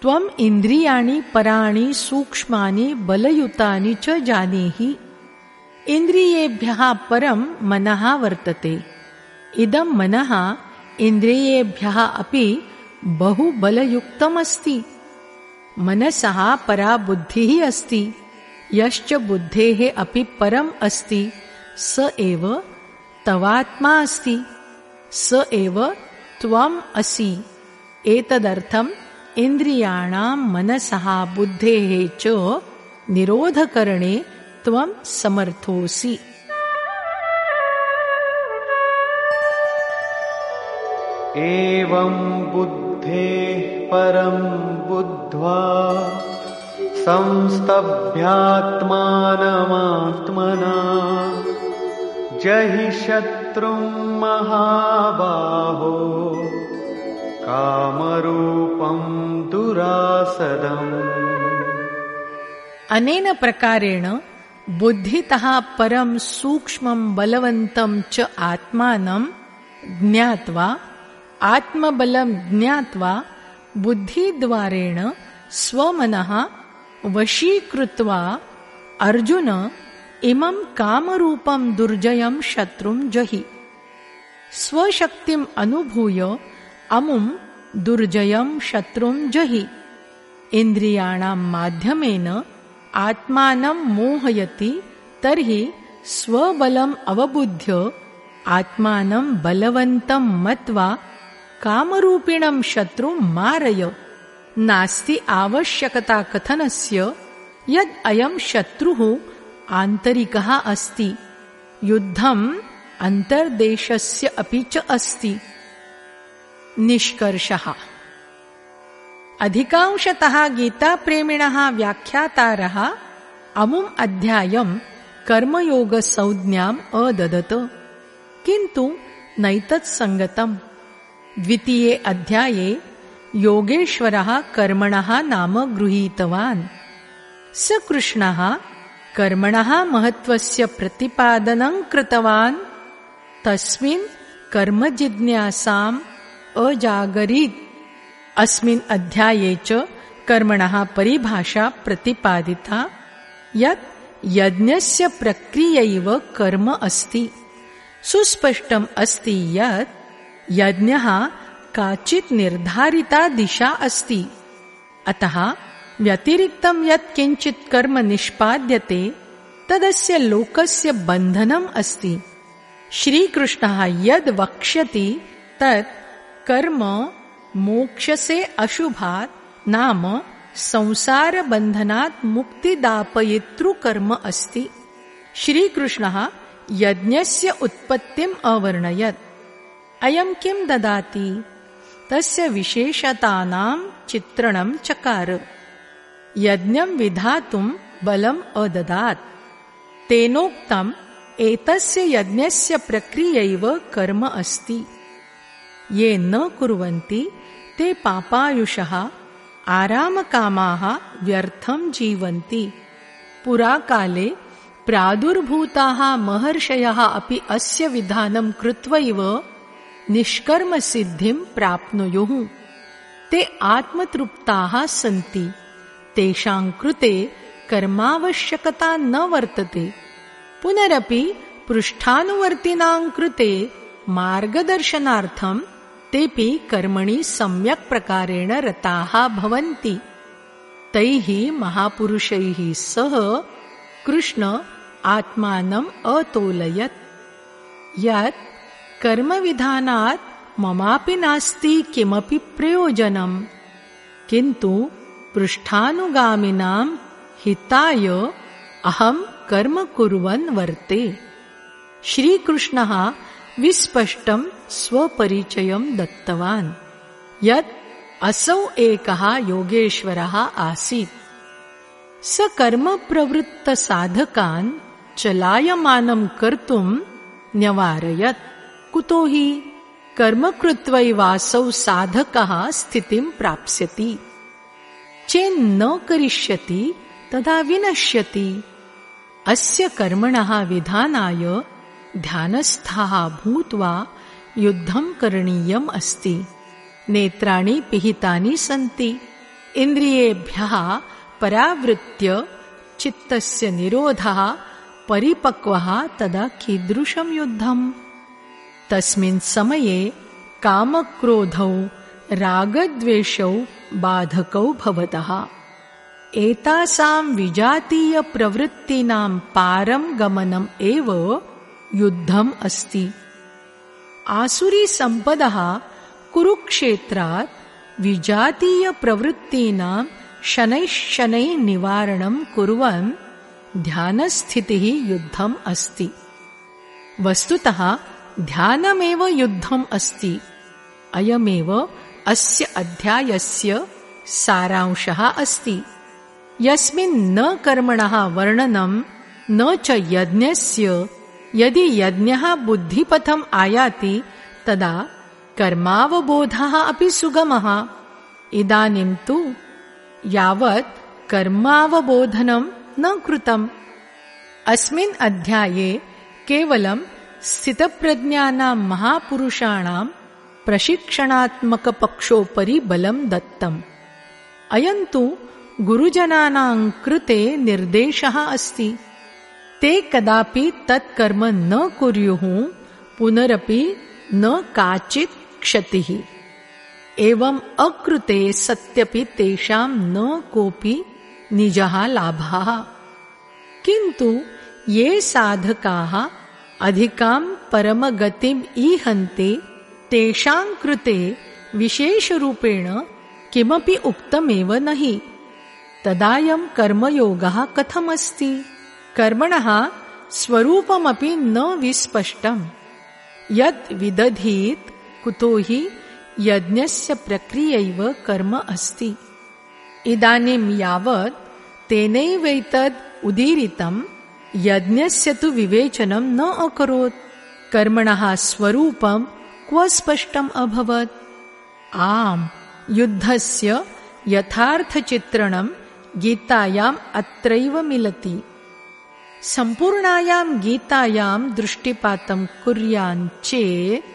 त्वम् इन्द्रियाणि पराणि सूक्ष्मानि बलयुतानि च जानीहि। इन्द्रियेभ्यः परं मनः वर्तते। इदं मनः इन्द्रियेभ्यः अपि बहु बलयुक्तमस्ति मनसः परा बुद्धिः अस्ति। यश्च बुद्धेः अपि परम् अस्ति। स एव तवात्मा अस्ति। स एव त्वम् असि। एतदर्थम् इन्द्रियाणां मनसः बुद्धेः च निरोधकरणे त्वं समर्थोऽसि एवं बुद्धेः परं बुद्ध्वा संस्तभ्यात्मानमात्मना। जहि शत्रुं महाबाहो कामरूपं दुरासदम्। अनेन प्रकारेण बुद्धितः परं सूक्ष्मं बलवन्तं च आत्मानं ज्ञात्वा आत्मबलं ज्ञात्वा बुद्धिद्वारेण स्वमनः वशीकृत्वा अर्जुन इमं कामरूपं दुर्जयं शत्रुं जहि। स्वशक्तिम् अनुभूय अमुं दुर्जयं शत्रुं जहि। इन्द्रियाणां माध्यमेन आत्मानं मोहयति तर्हि स्वबलम् अवबुद्ध्य आत्मानं बलवन्तं मत्वा कामरूपिणं शत्रुं मारय। नास्ति आवश्यकता कथनस्य यद् अयं शत्रुः आन्तरिकः अस्ति। युद्धम् अन्तर्देशस्य अपि च अस्ति। निष्कर्षः। अधिकांशतः गीताप्रेमिणः व्याख्यातारः अमुम् अध्यायम् कर्मयोगसंज्ञाम् अददत्। किन्तु नैतत्सङ्गतम् द्वितीये अध्याये, योगेश्वरः कर्मणः नाम गृहीतवान्। स कृष्णः कर्मणः महत्त्वस्य प्रतिपादनं कृतवान्। तस्मिन् कर्मजिज्ञासाम् अजागरीत्। अस्मिन् अध्याये च कर्मणः परिभाषा प्रतिपादिता, यत् यज्ञस्य प्रक्रियैव कर्म अस्ति। सुस्पष्टम् अस्ति यत् यज्ञः काचित् निर्धारिता दिशा अस्ति। अतः व्यतिरिक्तं यत् किञ्चित् कर्म निष्पाद्यते तदस्य लोकस्य बन्धनम् अस्ति। श्रीकृष्णः यद् वक्ष्यति तत् कर्म मोक्षसे अशुभात् नाम संसारबन्धनात् मुक्तिदापयितृकर्म अस्ति। श्रीकृष्णः यज्ञस्य उत्पत्तिम् अवर्णयत् अयम् किम् ददाति? तस्य विशेषतानाम् चित्रणम् चकार। यज्ञम् विधातुम् बलम् अददात्। तेनोक्तम् एतस्य यज्ञस्य प्रक्रियैव कर्म अस्ति। ये न कुर्वन्ति ते पापायुषः आरामकामाः व्यर्थं जीवन्ति। पुराकाले प्रादुर्भूताः महर्षयः अपि अस्य विधानं कृत्वैव निष्कर्मसिद्धिं प्राप्नुयुः। ते आत्मतृप्ताः सन्ति। तेषां कृते कर्मावश्यकता न वर्तते। पुनरपि पृष्ठानुवर्तिनां कृते मार्गदर्शनार्थं तेऽपि कर्मणि सम्यक् प्रकारेण रताः भवन्ति। तैः महापुरुषैः सह कृष्ण आत्मानम् अतोलयत्। यत् कर्मविधानात् ममापि नास्ति किमपि प्रयोजनम्। किन्तु पृष्ठानुगामिनां हिताय अहम् कर्म कुर्वन् वर्ते। श्रीकृष्णः विस्पष्टं स्वपरिचयं दत्तवान्। यत् असौ एकः योगेश्वरः आसीत्। स कर्मप्रवृत्तसाधकान् चलायमानं कर्तुम् न्यवारयत् कुतो हि कर्म कृत्वैवासौ साधकः स्थितिम् प्राप्स्यति। चेन्न करिष्यति, तदा विनश्यति। अस्य कर्मणः विधानाय ध्यानस्थाः भूत्वा युद्धं करणीयम् अस्ति। नेत्राणि पिहितानि सन्ति। इन्द्रियेभ्यः परावृत्य चित्तस्य निरोधः परिपक्वः तदा कीदृशं युद्धम्? तस्मिन् समये कामक्रोधौ रागद्वेषौ बाधकौ भवतः। एतासां विजातीयप्रवृत्तीनां पारं गमनम् एव युद्धम् अस्ति। आसुरीसम्पदः कुरुक्षेत्रात् विजातीयप्रवृत्तीनां शनैः शनैः निवारणं कुर्वन् ध्यानस्थितिः युद्धम् अस्ति। वस्तुतः ध्यानमेव युद्धम् अस्ति। अयमेव अस्य अध्यायस्य सारांशः अस्ति। यस्मिन् न कर्मणः वर्णनं न च यज्ञस्य यदि यज्ञः बुद्धिपथम् आयाति तदा कर्मावबोधः अपि सुगमः। इदानीं तु यावत् कर्मावबोधनं न कृतम्। अस्मिन् अध्याये केवलं स्थितप्रज्ञानां महापुरुषाणां प्रशिक्षणात्मकपक्षोपरि बलं दत्तम्। अयं तु गुरुजनानां कृते निर्देशः अस्ति। ते कदापि तत्कर्म न कुर्युः पुनरपि न काचित् क्षतिः। एवम् अकृते सत्यपि तेषां न कोऽपि निजः लाभः। किन्तु ये साधकाः अधिकां परमगतिम् ईहन्ते तेषां कृते विशेषरूपेण किमपि उक्तमेव नहि। तदायं कर्मयोगः कथमस्ति? कर्मणः स्वरूपमपि न विस्पष्टम्। यत् विदधीत् कुतो हि यज्ञस्य प्रक्रियैव कर्म अस्ति। इदानीं यावत् तेनैवैतद् उदीरितं यज्ञस्य तु विवेचनं न अकरोत्। कर्मणः स्वरूपं क्व स्पष्टम् अभवत्? आम्। युद्धस्य यथार्थचित्रणं गीतायाम् अत्रैव मिलति। सम्पूर्णायां गीतायां दृष्टिपातं कुर्याञ्चेत्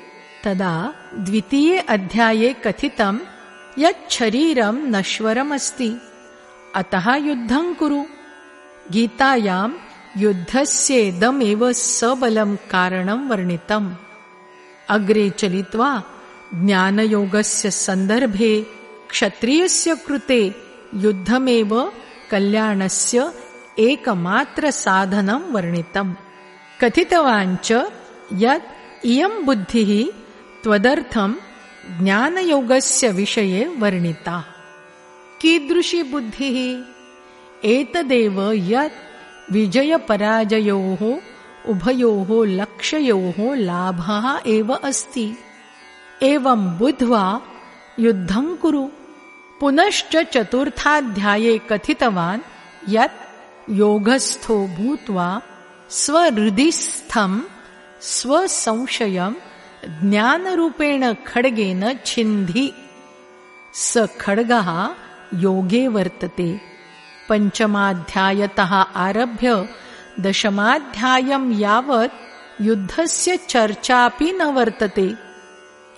तदा द्वितीये अध्याये कथितं यत् शरीरं नश्वरमस्ति। अतः युद्धं कुरु। गीतायां युद्धस्येदमेव सबलं कारणं वर्णितम्। अग्रे चलित्वा ज्ञानयोगस्य सन्दर्भे क्षत्रियस्य कृते युद्धमेव कल्याणस्य एकमात्रसाधनं वर्णितम्। कथितवाञ्च यत् इयं बुद्धिः त्वदर्थं ज्ञानयोगस्य विषये वर्णिता। कीदृशी बुद्धिः? एतदेव यत् विजयपराजयोः उभयोः लक्ष्ययोः लाभः एव अस्ति। एवं बुद्ध्वा युद्धं कुरु। पुनश्च चतुर्थाध्याये कथितवान् यत् योगस्थो भूत्वा स्वहृदिस्थं स्वसंशयं ज्ञानरूपेण खड्गेन छिन्धि। स खड्गः योगे वर्तते पञ्चमाध्यायतः आरभ्य दशमाध्यायं यावत् युद्धस्य चर्चापि न वर्तते।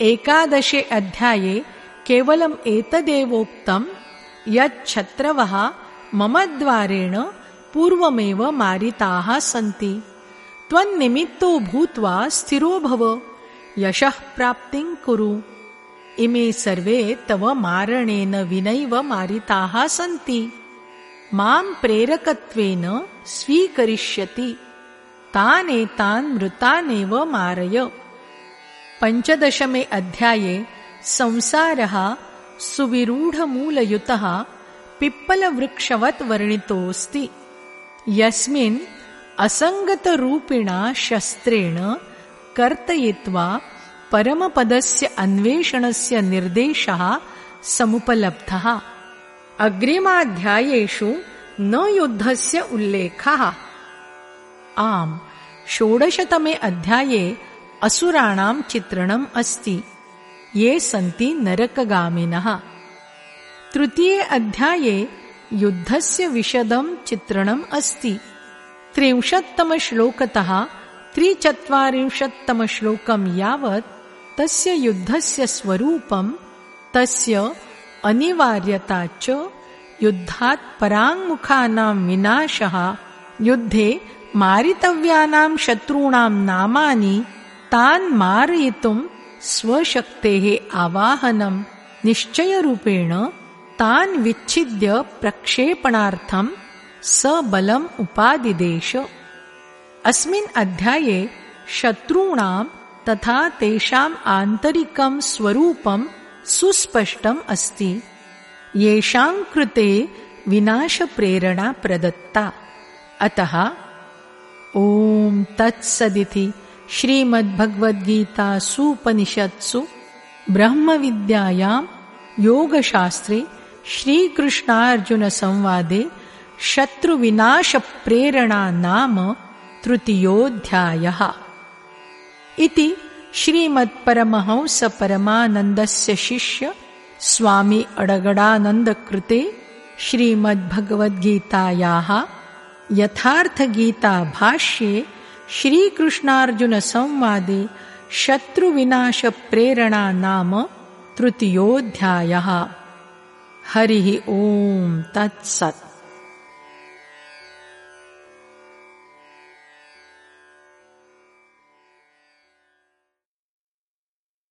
एकादशे अध्याये केवलम् एतदेवोक्तम् यच्छत्रवः मम द्वारेण पूर्वमेव मारिताः सन्ति। त्वन्निमित्तो भूत्वा स्थिरो भव, यशः प्राप्तिं कुरु। इमे सर्वे तव मारणेन विनैव मारिताः सन्ति। मां प्रेरकत्वेन स्वीकरिष्यति। तानेतान् मृतानेव मारय। पञ्चदशमे अध्याये संसारः सुविरूढमूलयुतः पिप्पलवृक्षवत् वर्णितोऽस्ति यस्मिन् असङ्गतरूपिणा शस्त्रेण कर्तयित्वा परमपदस्य अन्वेषणस्य निर्देशः समुपलब्धः अग्रिमाध्यायेषु न युद्धस्य उल्लेखः। आम् षोडशतमे अध्याये असुराणां चित्रणम् अस्ति। ये सन्ति नरकगामिनः। तृतीये अध्याये युद्धस्य विशदं चित्रणम् अस्ति। त्रिंशत्तमश्लोकतः त्रिचत्वारिंशत्तमश्लोकं यावत् तस्य युद्धस्य स्वरूपं तस्य अनिवार्यता च युद्धात् पराङ्मुखानां विनाशः युद्धे मारितव्यानां शत्रूणां नामानि तान् मारयितुं स्वशक्तेः आवाहनं निश्चयरूपेण तान् विच्छिद्य प्रक्षेपणार्थं सबलम् उपादिदेश। अस्मिन् अध्याये शत्रूणां तथा तेषाम् आन्तरिकं स्वरूपं सुस्पष्टम् अस्ति। येषां कृते विनाशप्रेरणा प्रदत्ता। अतः ॐ तत्सदिति श्रीमद्भगवद्गीतासूपनिषत्सु ब्रह्मविद्यायां योगशास्त्रे श्रीकृष्णार्जुनसंवादे शत्रुविनाशप्रेरणा नाम तृतीयोऽध्यायः। इति श्रीमत्परमहंसपरमानन्दस्य शिष्य स्वामी अडगडानन्दकृते श्रीमद्भगवद्गीतायाः यथार्थगीताभाष्ये श्रीकृष्णार्जुनसंवादे शत्रुविनाशप्रेरणा नाम तृतीयोऽध्यायः। हरिः ओम् तत्सत्